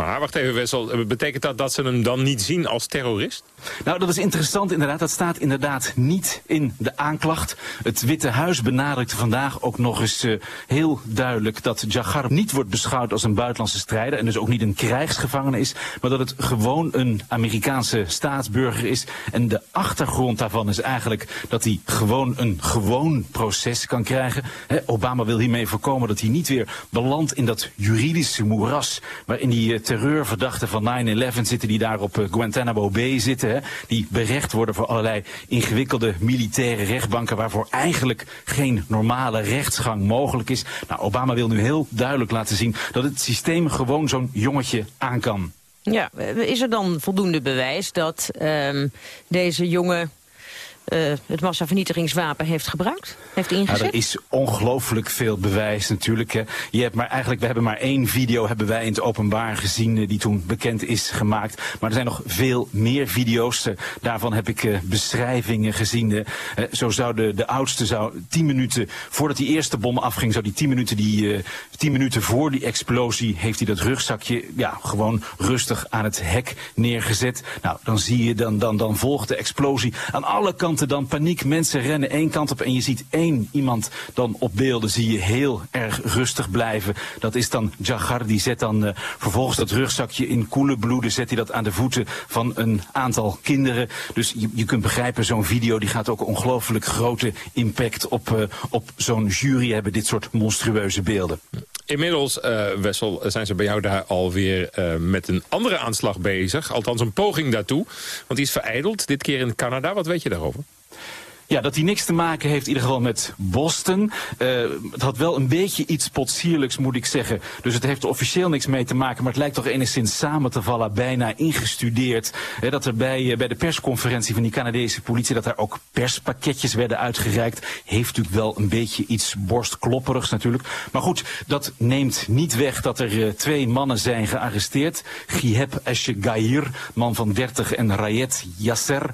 Maar wacht even Wessel, betekent dat dat ze hem dan niet zien als terrorist? Nou, dat is interessant inderdaad. Dat staat inderdaad niet in de aanklacht. Het Witte Huis benadrukte vandaag ook nog eens uh, heel duidelijk... dat Jagar niet wordt beschouwd als een buitenlandse strijder... en dus ook niet een krijgsgevangene is... maar dat het gewoon een Amerikaanse staatsburger is. En de achtergrond daarvan is eigenlijk dat hij gewoon een gewoon proces kan krijgen. Obama wil hiermee voorkomen dat hij niet weer belandt in dat juridische moeras... waarin die uh, terreurverdachten van 9-11 zitten die daar op uh, Guantanamo Bay zitten... Die berecht worden voor allerlei ingewikkelde militaire rechtbanken... waarvoor eigenlijk geen normale rechtsgang mogelijk is. Nou, Obama wil nu heel duidelijk laten zien dat het systeem gewoon zo'n jongetje aan kan. Ja, is er dan voldoende bewijs dat um, deze jongen uh, het massavernietigingswapen heeft gebruikt, heeft ingezet? Nou, er is ongelooflijk veel bewijs natuurlijk. Hè. Je hebt maar eigenlijk, we hebben maar één video hebben wij in het openbaar gezien die toen bekend is gemaakt. Maar er zijn nog veel meer video's. daarvan heb ik beschrijvingen gezien. zo zou de, de oudste zou tien minuten voordat die eerste bom afging, zou die tien minuten, die, tien minuten voor die explosie, heeft hij dat rugzakje ja, gewoon rustig aan het hek neergezet. Nou, dan zie je, dan, dan, dan volgt de explosie. Aan alle kanten dan paniek. Mensen rennen één kant op en je ziet één iemand dan op beelden. Zie je heel erg rustig blijven. Dat is dan Jagar. Die zet dan uh, vervolgens dat rugzakje in koele bloeden. Zet hij dat aan de voeten van een aantal kinderen. Dus je, je kunt begrijpen, zo'n video die gaat ook ongelooflijk grote impact op, uh, op zo'n jury hebben. Dit soort monstrueuze beelden. Inmiddels, uh, Wessel, zijn ze bij jou daar alweer uh, met een andere aanslag bezig. Althans een poging daartoe. Want die is vereideld, dit keer in Canada. Wat weet je daarover? Ja, dat hij niks te maken heeft in ieder geval met Boston. Uh, het had wel een beetje iets potsierlijks, moet ik zeggen. Dus het heeft officieel niks mee te maken. Maar het lijkt toch enigszins samen te vallen, bijna ingestudeerd. Dat er bij, uh, bij de persconferentie van die Canadese politie... dat er ook perspakketjes werden uitgereikt. Heeft natuurlijk wel een beetje iets borstklopperigs natuurlijk. Maar goed, dat neemt niet weg dat er uh, twee mannen zijn gearresteerd. Giheb Eshegair, man van 30, en Rayet Yasser,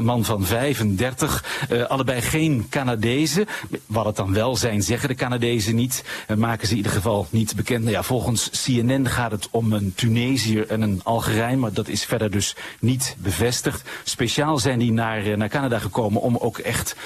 man van 35... Uh, allebei geen Canadezen. Wat het dan wel zijn, zeggen de Canadezen niet. Uh, maken ze in ieder geval niet bekend. Nou ja, volgens CNN gaat het om een Tunesiër en een Algerijn. Maar dat is verder dus niet bevestigd. Speciaal zijn die naar, uh, naar Canada gekomen om ook echt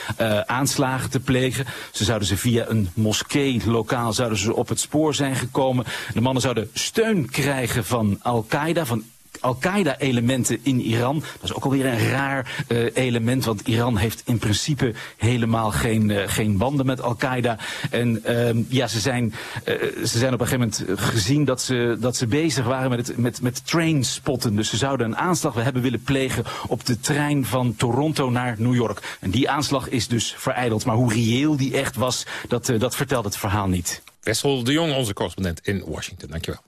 aanslagen te plegen. Ze zouden ze via een moskee lokaal zouden ze op het spoor zijn gekomen. De mannen zouden steun krijgen van Al-Qaeda, van Al-Qaeda-elementen in Iran. Dat is ook alweer een raar uh, element, want Iran heeft in principe helemaal geen, uh, geen banden met Al-Qaeda. En uh, ja, ze zijn, uh, ze zijn op een gegeven moment gezien dat ze, dat ze bezig waren met, het, met, met trainspotten. Dus ze zouden een aanslag hebben willen plegen op de trein van Toronto naar New York. En die aanslag is dus vereideld. Maar hoe reëel die echt was, dat, dat vertelt het verhaal niet. Wessel de Jong, onze correspondent in Washington. Dankjewel.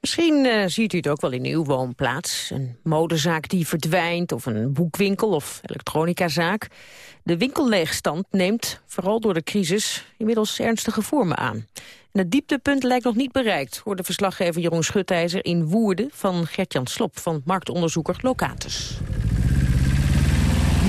Misschien uh, ziet u het ook wel in uw woonplaats. Een modezaak die verdwijnt, of een boekwinkel of elektronicazaak. De winkelleegstand neemt, vooral door de crisis, inmiddels ernstige vormen aan. En het dieptepunt lijkt nog niet bereikt, hoorde verslaggever Jeroen Schutijzer in Woerden van Gertjan Slop van marktonderzoeker Locatus.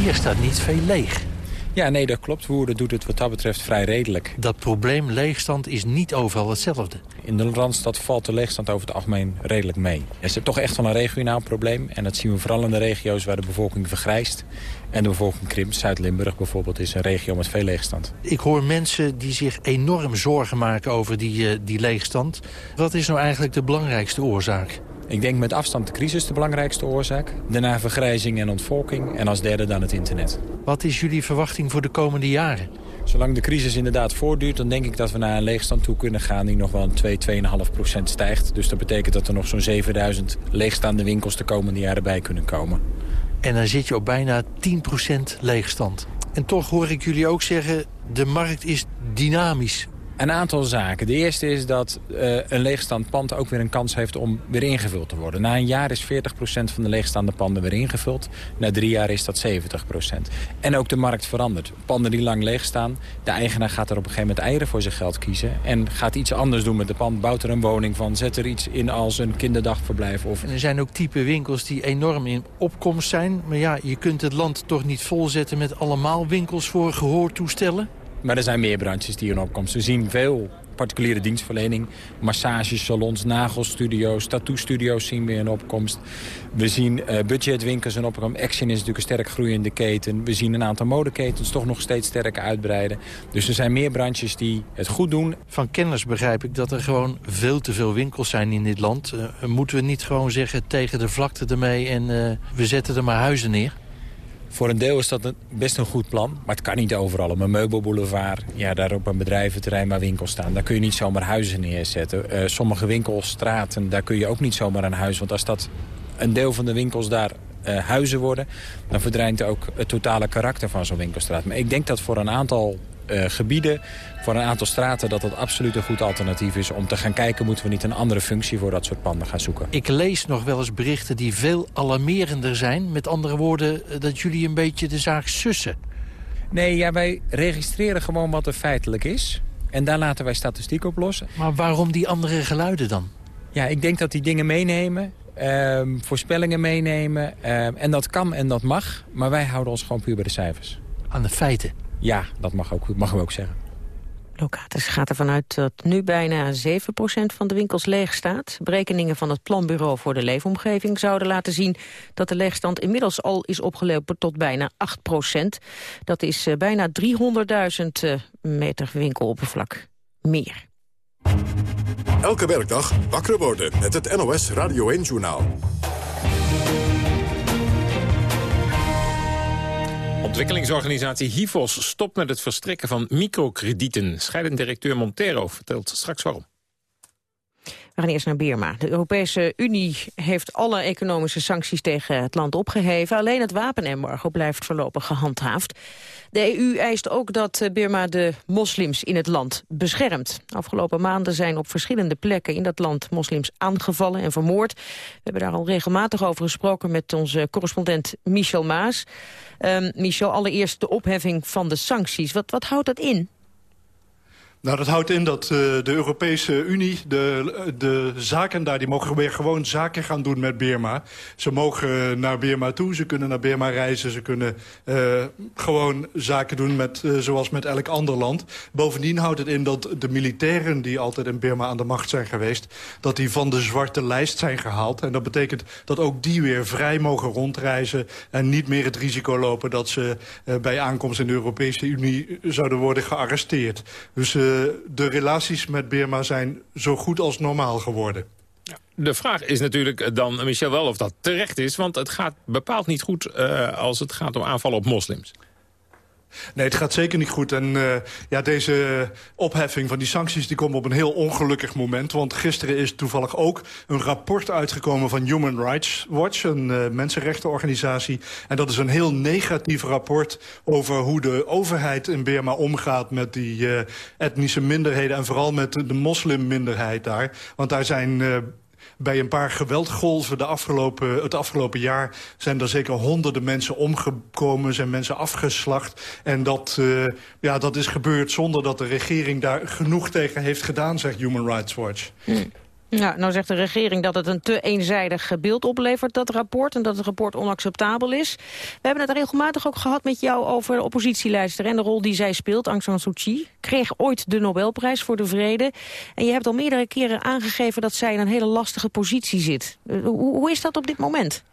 Hier staat niet veel leeg. Ja, nee, dat klopt. Woerden doet het wat dat betreft vrij redelijk. Dat probleem leegstand is niet overal hetzelfde. In de Randstad valt de leegstand over het algemeen redelijk mee. Het is toch echt wel een regionaal probleem. En dat zien we vooral in de regio's waar de bevolking vergrijst. En de bevolking krimpt. Zuid-Limburg bijvoorbeeld is een regio met veel leegstand. Ik hoor mensen die zich enorm zorgen maken over die, uh, die leegstand. Wat is nou eigenlijk de belangrijkste oorzaak? Ik denk met afstand de crisis de belangrijkste oorzaak. Daarna vergrijzing en ontvolking. En als derde dan het internet. Wat is jullie verwachting voor de komende jaren? Zolang de crisis inderdaad voortduurt, dan denk ik dat we naar een leegstand toe kunnen gaan... die nog wel een 2, 2,5 procent stijgt. Dus dat betekent dat er nog zo'n 7000 leegstaande winkels de komende jaren bij kunnen komen. En dan zit je op bijna 10 procent leegstand. En toch hoor ik jullie ook zeggen, de markt is dynamisch. Een aantal zaken. De eerste is dat uh, een leegstaand pand ook weer een kans heeft om weer ingevuld te worden. Na een jaar is 40% van de leegstaande panden weer ingevuld. Na drie jaar is dat 70%. En ook de markt verandert. Panden die lang leeg staan, de eigenaar gaat er op een gegeven moment eieren voor zijn geld kiezen. En gaat iets anders doen met de pand, bouwt er een woning van, zet er iets in als een kinderdagverblijf. Of... En er zijn ook type winkels die enorm in opkomst zijn. Maar ja, je kunt het land toch niet volzetten met allemaal winkels voor gehoortoestellen? Maar er zijn meer branches die in opkomst. We zien veel particuliere dienstverlening. Massagesalons, nagelstudio's, tattoo-studio's zien we in opkomst. We zien uh, budgetwinkels in opkomst. Action is natuurlijk een sterk groeiende keten. We zien een aantal modeketens toch nog steeds sterk uitbreiden. Dus er zijn meer branches die het goed doen. Van kennis begrijp ik dat er gewoon veel te veel winkels zijn in dit land. Uh, moeten we niet gewoon zeggen tegen de vlakte ermee en uh, we zetten er maar huizen neer? Voor een deel is dat een, best een goed plan, maar het kan niet overal. Op een meubelboulevard, ja, daar op een bedrijventerrein waar winkels staan... daar kun je niet zomaar huizen neerzetten. Uh, sommige winkelstraten, daar kun je ook niet zomaar een huis... want als dat een deel van de winkels daar uh, huizen worden... dan verdwijnt ook het totale karakter van zo'n winkelstraat. Maar ik denk dat voor een aantal eh, gebieden, voor een aantal straten... dat dat absoluut een goed alternatief is om te gaan kijken... moeten we niet een andere functie voor dat soort panden gaan zoeken. Ik lees nog wel eens berichten die veel alarmerender zijn. Met andere woorden, eh, dat jullie een beetje de zaak sussen. Nee, ja, wij registreren gewoon wat er feitelijk is. En daar laten wij statistiek op los. Maar waarom die andere geluiden dan? Ja, ik denk dat die dingen meenemen. ehm, voorspellingen meenemen. ehm, en dat kan en dat mag. Maar wij houden ons gewoon puur bij de cijfers. Aan de feiten? Ja, dat mag, ook, mag u ook zeggen. Locatus gaat ervan uit dat nu bijna 7% van de winkels leeg staat. Berekeningen van het Planbureau voor de Leefomgeving zouden laten zien... dat de leegstand inmiddels al is opgelopen tot bijna 8%. Dat is eh, bijna 300.000 eh, meter winkeloppervlak meer. Elke werkdag wakker worden met het NOS Radio 1-journaal. Ontwikkelingsorganisatie HIVOS stopt met het verstrekken van microkredieten. Scheidend directeur Montero vertelt straks waarom. We gaan eerst naar Birma. De Europese Unie heeft alle economische sancties tegen het land opgeheven. Alleen het wapenembargo blijft voorlopig gehandhaafd. De EU eist ook dat Birma de moslims in het land beschermt. Afgelopen maanden zijn op verschillende plekken in dat land moslims aangevallen en vermoord. We hebben daar al regelmatig over gesproken met onze correspondent Michel Maas. Um, Michel, allereerst de opheffing van de sancties. Wat, wat houdt dat in? Nou, dat houdt in dat uh, de Europese Unie, de, de zaken daar... die mogen weer gewoon zaken gaan doen met Birma. Ze mogen naar Birma toe, ze kunnen naar Birma reizen... ze kunnen uh, gewoon zaken doen met, uh, zoals met elk ander land. Bovendien houdt het in dat de militairen die altijd in Birma aan de macht zijn geweest... dat die van de zwarte lijst zijn gehaald. En dat betekent dat ook die weer vrij mogen rondreizen... en niet meer het risico lopen dat ze bij aankomst in de Europese Unie... zouden worden gearresteerd. Dus de relaties met Birma zijn zo goed als normaal geworden. De vraag is natuurlijk dan, Michel, wel of dat terecht is... want het gaat bepaald niet goed uh, als het gaat om aanvallen op moslims. Nee, het gaat zeker niet goed. En uh, ja, deze opheffing van die sancties die komen op een heel ongelukkig moment. Want gisteren is toevallig ook een rapport uitgekomen van Human Rights Watch... een uh, mensenrechtenorganisatie. En dat is een heel negatief rapport over hoe de overheid in Burma omgaat... met die uh, etnische minderheden en vooral met de moslimminderheid daar. Want daar zijn bij een paar geweldgolven de afgelopen, het afgelopen jaar... zijn er zeker honderden mensen omgekomen, zijn mensen afgeslacht. En dat, uh, ja, dat is gebeurd zonder dat de regering daar genoeg tegen heeft gedaan, zegt Human Rights Watch. Hmm. Ja, nou zegt de regering dat het een te eenzijdig beeld oplevert, dat rapport. En dat het rapport onacceptabel is. We hebben het regelmatig ook gehad met jou over de oppositielijster... en de rol die zij speelt, Aung San Suu Kyi. Kreeg ooit de Nobelprijs voor de Vrede. En je hebt al meerdere keren aangegeven dat zij in een hele lastige positie zit. Hoe, hoe is dat op dit moment?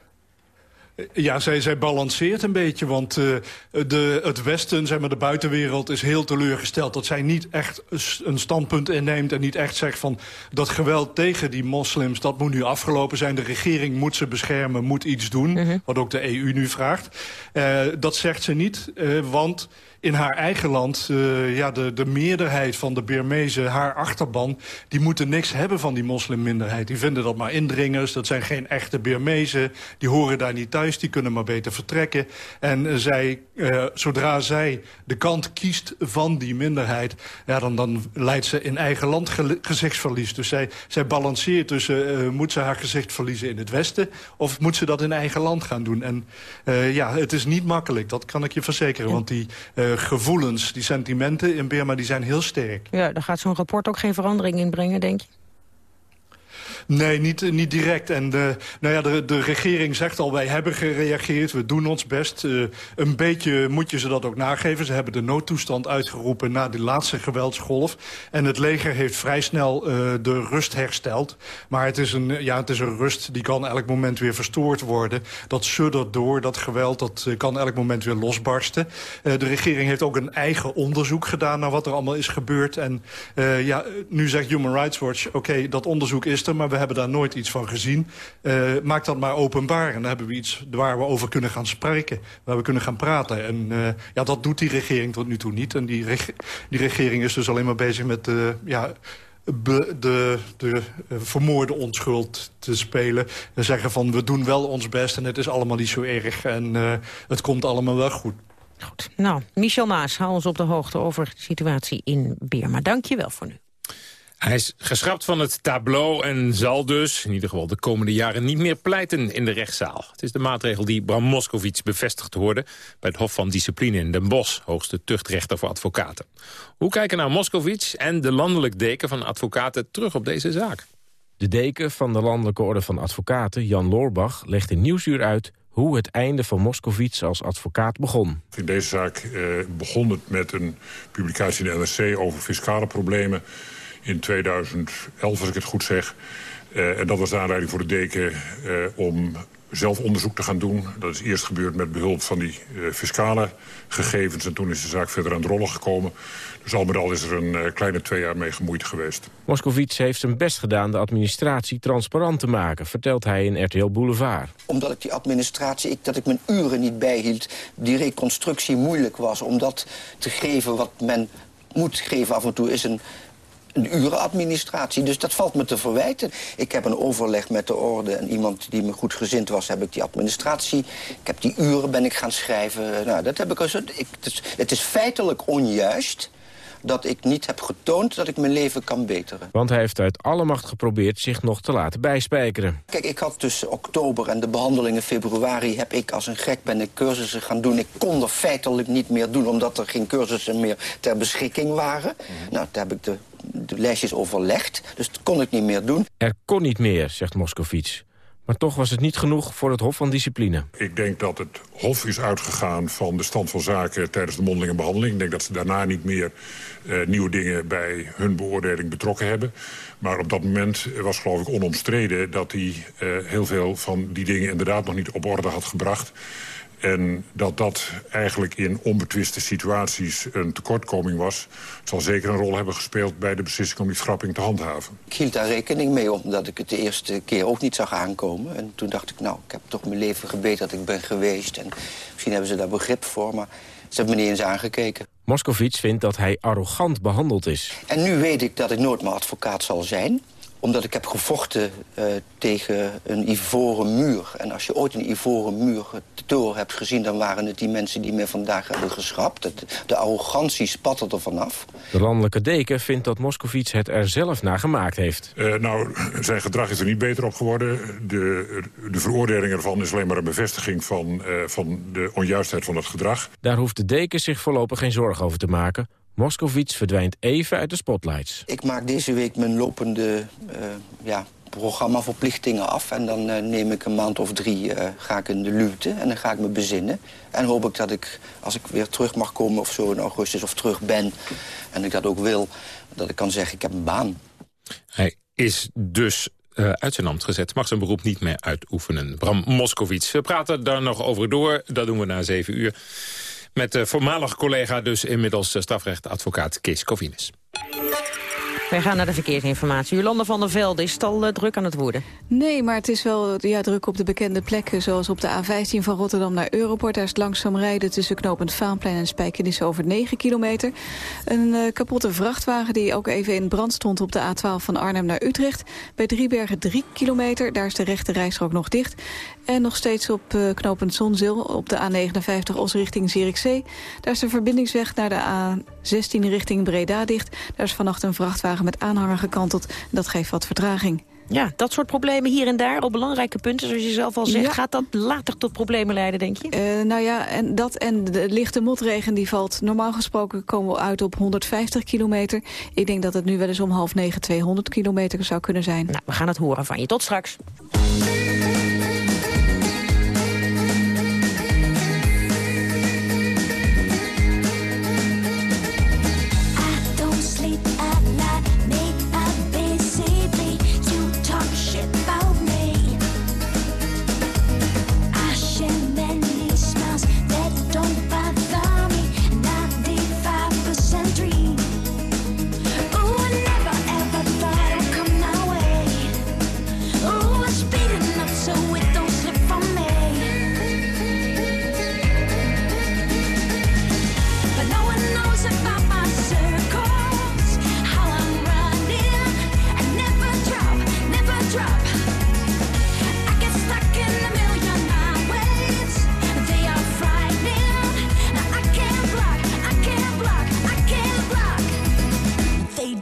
Ja, zij, zij balanceert een beetje, want uh, de, het Westen, zeg maar de buitenwereld... is heel teleurgesteld dat zij niet echt een standpunt inneemt... en niet echt zegt van dat geweld tegen die moslims... dat moet nu afgelopen zijn. De regering moet ze beschermen, moet iets doen. -hmm. Wat ook de EU nu vraagt. Uh, dat zegt ze niet, want in haar eigen land, uh, ja, de, de meerderheid van de Birmezen, haar achterban... die moeten niks hebben van die moslimminderheid. Die vinden dat maar indringers, dat zijn geen echte Birmezen. Die horen daar niet thuis, die kunnen maar beter vertrekken. En uh, zij, uh, zodra zij de kant kiest van die minderheid... Ja, dan, dan leidt ze in eigen land ge gezichtsverlies. Dus zij, zij balanceert tussen, moet ze haar gezicht verliezen in het Westen... of moet ze dat in eigen land gaan doen? En ja, het is niet makkelijk, dat kan ik je verzekeren, want die... Uh, gevoelens, die sentimenten in Burma, die zijn heel sterk. Ja, daar gaat zo'n rapport ook geen verandering in brengen, denk je? Nee, niet, niet direct. En de, nou ja, de, de regering zegt al, wij hebben gereageerd, we doen ons best. Uh, een beetje moet je ze dat ook nageven. Ze hebben de noodtoestand uitgeroepen na die laatste geweldsgolf. En het leger heeft vrij snel uh, de rust hersteld. Maar het is, een, ja, het is een rust die kan elk moment weer verstoord worden. Dat suddert door, dat geweld, dat kan elk moment weer losbarsten. de regering heeft ook een eigen onderzoek gedaan naar wat er allemaal is gebeurd. En ja, nu zegt Human Rights Watch, oké, dat onderzoek is er... maar we hebben daar nooit iets van gezien. Uh, maak dat maar openbaar. En dan hebben we iets waar we over kunnen gaan spreken. Waar we kunnen gaan praten. En uh, ja, dat doet die regering tot nu toe niet. En die, die regering is dus alleen maar bezig met... Uh, ja, de, de, de vermoorde onschuld te spelen. En zeggen van, we doen wel ons best en het is allemaal niet zo erg. En het komt allemaal wel goed. Goed. Nou, Michel Maas, hou ons op de hoogte over de situatie in Birma. Dank je wel voor nu. Hij is geschrapt van het tableau en zal dus, in ieder geval de komende jaren, niet meer pleiten in de rechtszaal. Het is de maatregel die Bram Moskowitz bevestigd hoorde bij het Hof van Discipline in Den Bosch, hoogste tuchtrechter voor advocaten. Hoe kijken nou Moskowitz en de landelijk deken van advocaten terug op deze zaak? De deken van de Landelijke Orde van Advocaten, Jan Loorbach, legt in Nieuwsuur uit hoe het einde van Moskowitz als advocaat begon. In deze zaak eh, begon het met een publicatie in de NRC over fiscale problemen in 2011, als ik het goed zeg. Uh, en dat was de aanleiding voor de deken uh, om zelf onderzoek te gaan doen. Dat is eerst gebeurd met behulp van die uh, fiscale gegevens... en toen is de zaak verder aan het rollen gekomen. Dus al met al is er een kleine twee jaar mee gemoeid geweest. Moskowitz heeft zijn best gedaan de administratie transparant te maken... vertelt hij in RTL Boulevard. Omdat ik die administratie, ik, dat ik mijn uren niet bijhield... die reconstructie moeilijk was. Om dat te geven wat men moet geven af en toe is een een urenadministratie. Dus dat valt me te verwijten. Ik heb een overleg met de orde en iemand die me goed gezind was... heb ik die administratie, ik heb die uren ben ik gaan schrijven. Nou, dat heb ik als, ik, het is feitelijk onjuist dat ik niet heb getoond dat ik mijn leven kan beteren. Want hij heeft uit alle macht geprobeerd zich nog te laten bijspijkeren. Kijk, ik had tussen oktober en de behandeling in februari... heb ik als een gek ben ik cursussen gaan doen. Ik kon er feitelijk niet meer doen, omdat er geen cursussen meer ter beschikking waren. Mhm. Nou, daar heb ik de de lijstjes overlegd. Dus dat kon ik niet meer doen. Er kon niet meer, zegt Moskovits. Maar toch was het niet genoeg voor het Hof van Discipline. Ik denk dat het Hof is uitgegaan van de stand van zaken tijdens de mondelinge behandeling. Ik denk dat ze daarna niet meer uh, nieuwe dingen bij hun beoordeling betrokken hebben. Maar op dat moment was geloof ik onomstreden dat hij uh, heel veel van die dingen inderdaad nog niet op orde had gebracht. En dat dat eigenlijk in onbetwiste situaties een tekortkoming was... zal zeker een rol hebben gespeeld bij de beslissing om die schrapping te handhaven. Ik hield daar rekening mee omdat ik het de eerste keer ook niet zag aankomen. En toen dacht ik, nou, ik heb toch mijn leven gebeterd, ik ben geweest. En misschien hebben ze daar begrip voor, maar ze hebben me niet eens aangekeken. Moskovits vindt dat hij arrogant behandeld is. En nu weet ik dat ik nooit meer advocaat zal zijn omdat ik heb gevochten uh, tegen een ivoren muur. En als je ooit een ivoren muur door hebt gezien... dan waren het die mensen die me vandaag hebben geschrapt. De, de arrogantie spatte er vanaf. De landelijke deken vindt dat Moskovits het er zelf naar gemaakt heeft. Uh, nou, zijn gedrag is er niet beter op geworden. De, de veroordeling ervan is alleen maar een bevestiging van, uh, van de onjuistheid van het gedrag. Daar hoeft de deken zich voorlopig geen zorgen over te maken... Moskowitz verdwijnt even uit de spotlights. Ik maak deze week mijn lopende uh, ja, programmaverplichtingen af. En dan uh, neem ik een maand of drie uh, ga ik in de luwte en dan ga ik me bezinnen. En hoop ik dat ik, als ik weer terug mag komen of zo in augustus of terug ben... en ik dat ook wil, dat ik kan zeggen ik heb een baan. Hij is dus uh, uit zijn ambt gezet. Mag zijn beroep niet meer uitoefenen. Bram Moskowitz. We praten daar nog over door. Dat doen we na zeven uur. Met de voormalige collega dus inmiddels strafrechtadvocaat Kees Kovinus. Wij gaan naar de verkeersinformatie. Jolanda van der Velde, is het al uh, druk aan het worden? Nee, maar het is wel ja, druk op de bekende plekken... zoals op de A15 van Rotterdam naar Europort. Daar is het langzaam rijden tussen knooppunt Vaanplein en Spijkenissen over 9 kilometer. Een uh, kapotte vrachtwagen die ook even in brand stond... op de A12 van Arnhem naar Utrecht. Bij Driebergen 3 kilometer, daar is de rechte rijstrook nog dicht. En nog steeds op uh, knooppunt Zonzil op de A59 Os richting Zierikzee. Daar is de verbindingsweg naar de A16 richting Breda dicht. Daar is vannacht een vrachtwagen met aanhanger gekanteld. Dat geeft wat vertraging. Ja, dat soort problemen hier en daar op belangrijke punten, zoals je zelf al zegt. Gaat dat later tot problemen leiden, denk je? Uh, nou ja, en dat en de lichte motregen die valt. Normaal gesproken komen we uit op 150 kilometer. Ik denk dat het nu wel eens om half negen 200 kilometer zou kunnen zijn. Nou, we gaan het horen van je. Tot straks.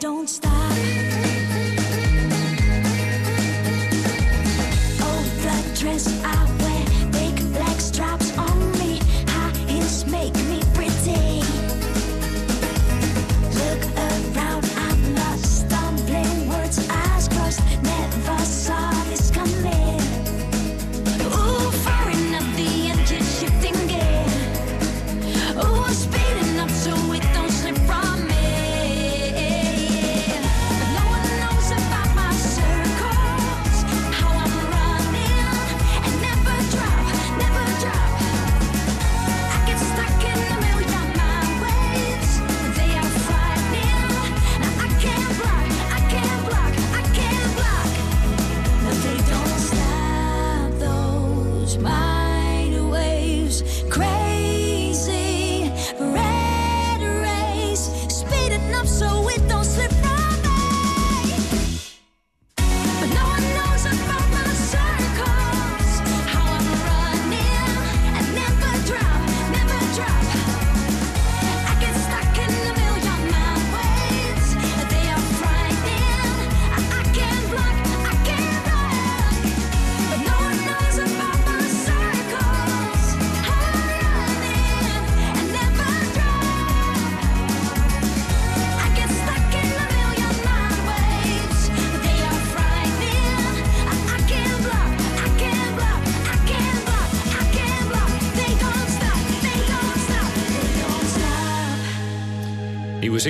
don't stop.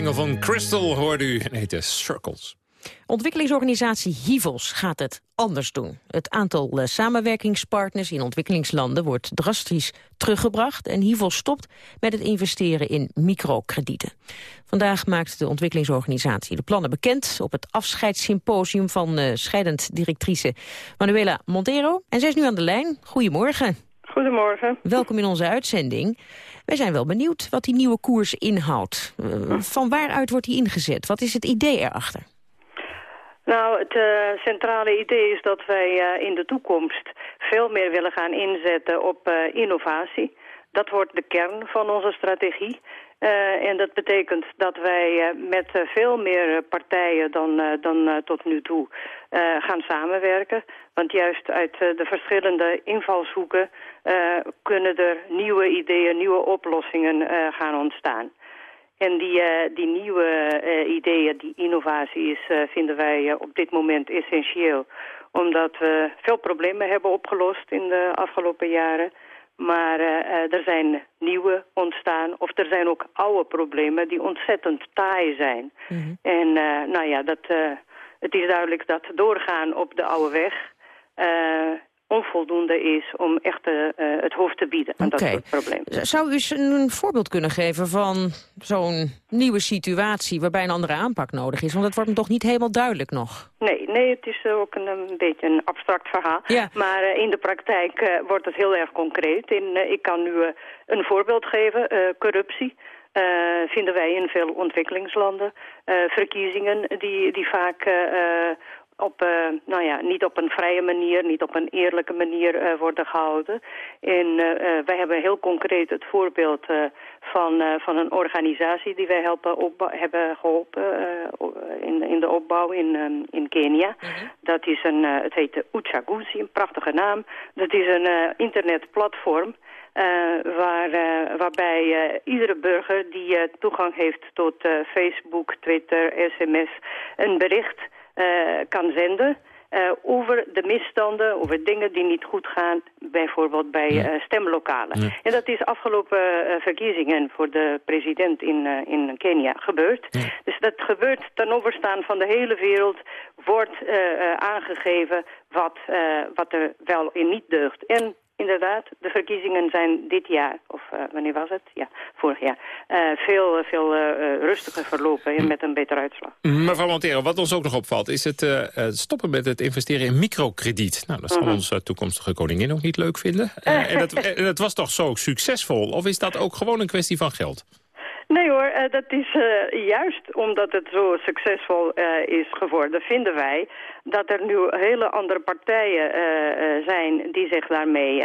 Single van Crystal hoorde u en heette Circles. Ontwikkelingsorganisatie HIVOS gaat het anders doen. Het aantal eh, samenwerkingspartners in ontwikkelingslanden wordt drastisch teruggebracht en HIVOS stopt met het investeren in microkredieten. Vandaag maakt de ontwikkelingsorganisatie de plannen bekend op het afscheidssymposium van eh, scheidend directrice Manuela Montero. En zij is nu aan de lijn. Goedemorgen. Goedemorgen. Welkom in onze uitzending. Wij zijn wel benieuwd wat die nieuwe koers inhoudt. Eh, van waaruit wordt die ingezet? Wat is het idee erachter? Nou, het eh, centrale idee is dat wij eh, in de toekomst veel meer willen gaan inzetten op innovatie. Dat wordt de kern van onze strategie. Eh, en dat betekent dat wij eh, met eh, veel meer partijen dan, dan tot nu toe gaan samenwerken. Want juist uit de verschillende invalshoeken kunnen er nieuwe ideeën, nieuwe oplossingen gaan ontstaan. En die, die nieuwe ideeën, die innovatie is, vinden wij op dit moment essentieel. Omdat we veel problemen hebben opgelost in de afgelopen jaren. Maar eh, eh, er zijn nieuwe ontstaan, of er zijn ook oude problemen die ontzettend taai zijn. En eh, nou ja, dat, het is duidelijk dat doorgaan op de oude weg onvoldoende is om echt eh, eh, het hoofd te bieden aan dat soort problemen. Zou u eens een, voorbeeld kunnen geven van zo'n nieuwe situatie... waarbij een andere aanpak nodig is? Want dat wordt me toch niet helemaal duidelijk nog. Nee, nee, het is ook een, een beetje een abstract verhaal. Ja. Maar eh, in de praktijk wordt het heel erg concreet. In, ik kan nu eh, een voorbeeld geven. Corruptie vinden wij in veel ontwikkelingslanden. Verkiezingen die, die vaak op, eh, nou ja, niet op een vrije manier, niet op een eerlijke manier eh, worden gehouden. En eh, wij hebben heel concreet het voorbeeld van, van een organisatie die wij helpen hebben geholpen eh, in, in de opbouw in, ehm, in Kenia. Dat is een, het heet de Uchaguzi, een prachtige naam. Dat is een internetplatform waar, waarbij iedere burger die toegang heeft tot Facebook, Twitter, sms, een bericht kan zenden. eh, over de misstanden, over dingen die niet goed gaan, bijvoorbeeld bij eh, stemlokalen. En dat is afgelopen eh, verkiezingen voor de president in, eh, in Kenia gebeurd. Dus dat gebeurt ten overstaan van de hele wereld, wordt eh, eh, aangegeven wat, eh, wat er wel en niet deugt. En inderdaad, de verkiezingen zijn dit jaar, of eh, wanneer was het? Ja, vorig jaar, eh, veel, veel eh, eh, rustiger verlopen en met een betere uitslag. Mevrouw Montero, wat ons ook nog opvalt... is het stoppen met het investeren in microkrediet. Nou, dat zal Mhm. onze toekomstige koningin ook niet leuk vinden. En, dat, <laughs> en dat was toch zo succesvol? Of is dat ook gewoon een kwestie van geld? Nee hoor, eh, dat is eh, juist omdat het zo succesvol eh, is geworden, vinden wij dat er nu hele andere partijen zijn die zich daarmee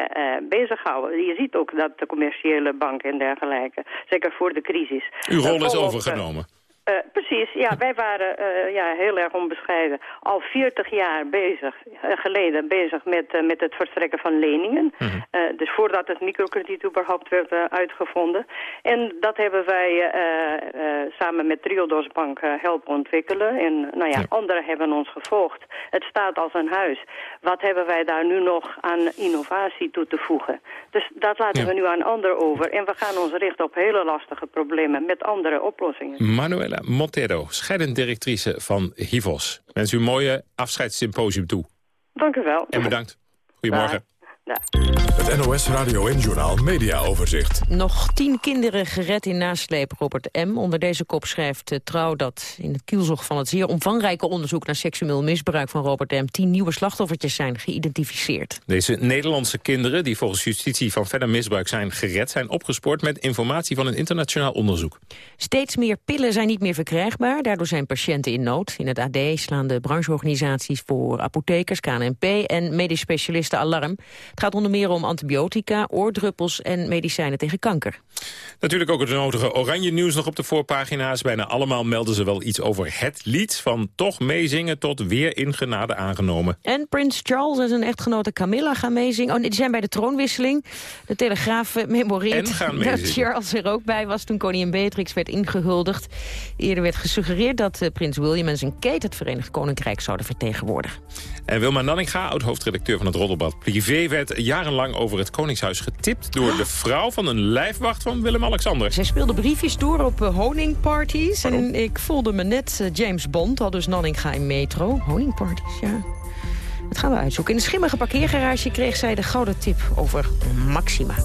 bezighouden. Je ziet ook dat de commerciële banken en dergelijke, zeker voor de crisis... Uw rol is overgenomen. Eh, precies, ja, wij waren eh, ja, heel erg onbescheiden. Al 40 jaar bezig, eh, geleden bezig met, met het verstrekken van leningen. Eh, dus voordat het microkrediet überhaupt werd uitgevonden. En dat hebben wij samen met Triodos Bank helpen ontwikkelen. En nou ja, anderen hebben ons gevolgd. Het staat als een huis. Wat hebben wij daar nu nog aan innovatie toe te voegen? Dus dat laten we nu aan anderen over. En we gaan ons richten op hele lastige problemen met andere oplossingen. Manuela Montero, scheidend directrice van HIVOS. Wens u een mooie afscheidssymposium toe. Dank u wel. En bedankt. Goedemorgen. Het NOS Radio en Journaal Media Overzicht. Nog tien kinderen gered in nasleep, Robert M. Onder deze kop schrijft uh, Trouw dat in het kielzog van het zeer omvangrijke onderzoek naar seksueel misbruik van Robert M. tien nieuwe slachtoffertjes zijn geïdentificeerd. Deze Nederlandse kinderen, die volgens justitie van verder misbruik zijn gered, zijn opgespoord met informatie van een internationaal onderzoek. Steeds meer pillen zijn niet meer verkrijgbaar, daardoor zijn patiënten in nood. In het AD slaan de brancheorganisaties voor apothekers, KNP en medisch specialisten alarm. Het gaat onder meer om antibiotica, oordruppels en medicijnen tegen kanker. Natuurlijk ook het nodige oranje nieuws nog op de voorpagina's. Bijna allemaal melden ze wel iets over het lied. Van toch meezingen tot weer in genade aangenomen. En Prins Charles en zijn echtgenote Camilla gaan meezingen. Oh, die zijn bij de troonwisseling. De Telegraaf memoreert dat. Charles er ook bij was toen koningin Beatrix werd ingehuldigd. Eerder werd gesuggereerd dat eh, prins William en zijn Kate het Verenigd Koninkrijk zouden vertegenwoordigen. En Wilma Nanninga, oud-hoofdredacteur van het Roddelblad Privé... werd jarenlang over het Koningshuis getipt... door de vrouw van een lijfwacht van Willem-Alexander. Zij speelde briefjes door op uh, honingparties. En ik voelde me net uh, James Bond, al dus Nanninga in metro. Honingparties, ja. Dat gaan we uitzoeken. In de schimmige parkeergarage kreeg zij de gouden tip over Maxima.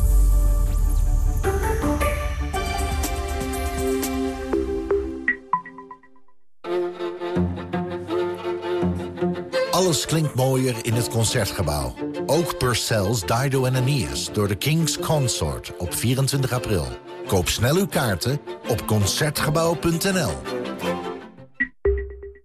Alles klinkt mooier in het Concertgebouw. Ook Purcell's Dido en Aeneas door de King's Consort op 24 april. Koop snel uw kaarten op Concertgebouw.nl.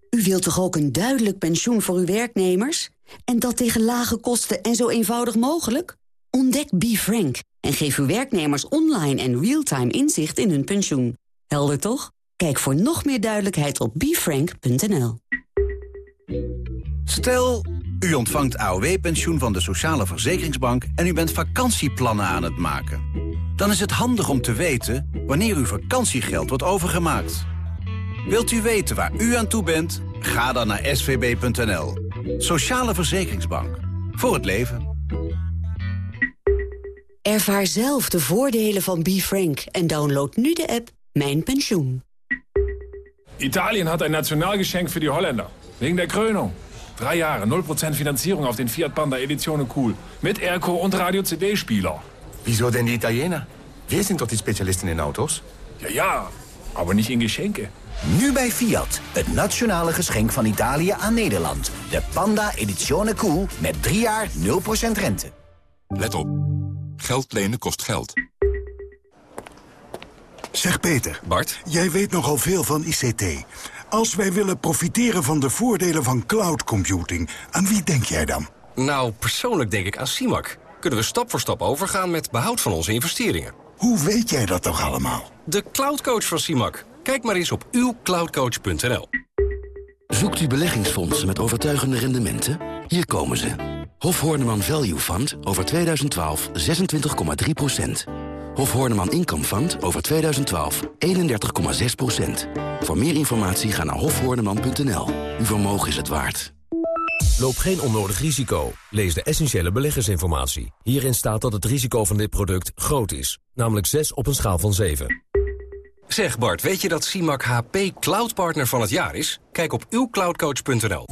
U wilt toch ook een duidelijk pensioen voor uw werknemers? En dat tegen lage kosten en zo eenvoudig mogelijk? Ontdek BeFrank en geef uw werknemers online en real-time inzicht in hun pensioen. Helder toch? Kijk voor nog meer duidelijkheid op befrank.nl. Stel, u ontvangt AOW-pensioen van de Sociale Verzekeringsbank... en u bent vakantieplannen aan het maken. Dan is het handig om te weten wanneer uw vakantiegeld wordt overgemaakt. Wilt u weten waar u aan toe bent? Ga dan naar svb.nl. Sociale Verzekeringsbank. Voor het leven. Ervaar zelf de voordelen van BeFrank en download nu de app Mijn Pensioen. Italien hat ein Nationalgeschenk für die Holländer. Wegen der Krönung. Drei Jahre, 0% Finanzierung auf den Fiat Panda Edizione Cool. Mit Airco und Radio-CD-Spieler. Wieso denn die Italiener? Wir sind doch die Spezialisten in Autos. Ja, ja, aber nicht in Geschenke. Nu bij Fiat, het nationale geschenk van Italië aan Nederland. De Panda Edizione Cool met 3 jaar 0% rente. Let op. Geld lenen kost geld. Zeg Peter. Bart? Jij weet nogal veel van ICT. Als wij willen profiteren van de voordelen van cloud computing, aan wie denk jij dan? Nou, persoonlijk denk ik aan CIMAC. Kunnen we stap voor stap overgaan met behoud van onze investeringen. Hoe weet jij dat toch allemaal? De cloudcoach van CIMAC. Kijk maar eens op uwcloudcoach.nl. Zoekt u beleggingsfondsen met overtuigende rendementen? Hier komen ze. Hof Horneman Value Fund over 2012 26,3 Hof Horneman Income Fund over 2012 31,6% Voor meer informatie ga naar hofhoorneman.nl. Uw vermogen is het waard. Loop geen onnodig risico. Lees de essentiële beleggersinformatie. Hierin staat dat het risico van dit product groot is. Namelijk 6 op een schaal van 7. Zeg Bart, weet je dat CIMAC HP Cloud Partner van het jaar is? Kijk op uwcloudcoach.nl.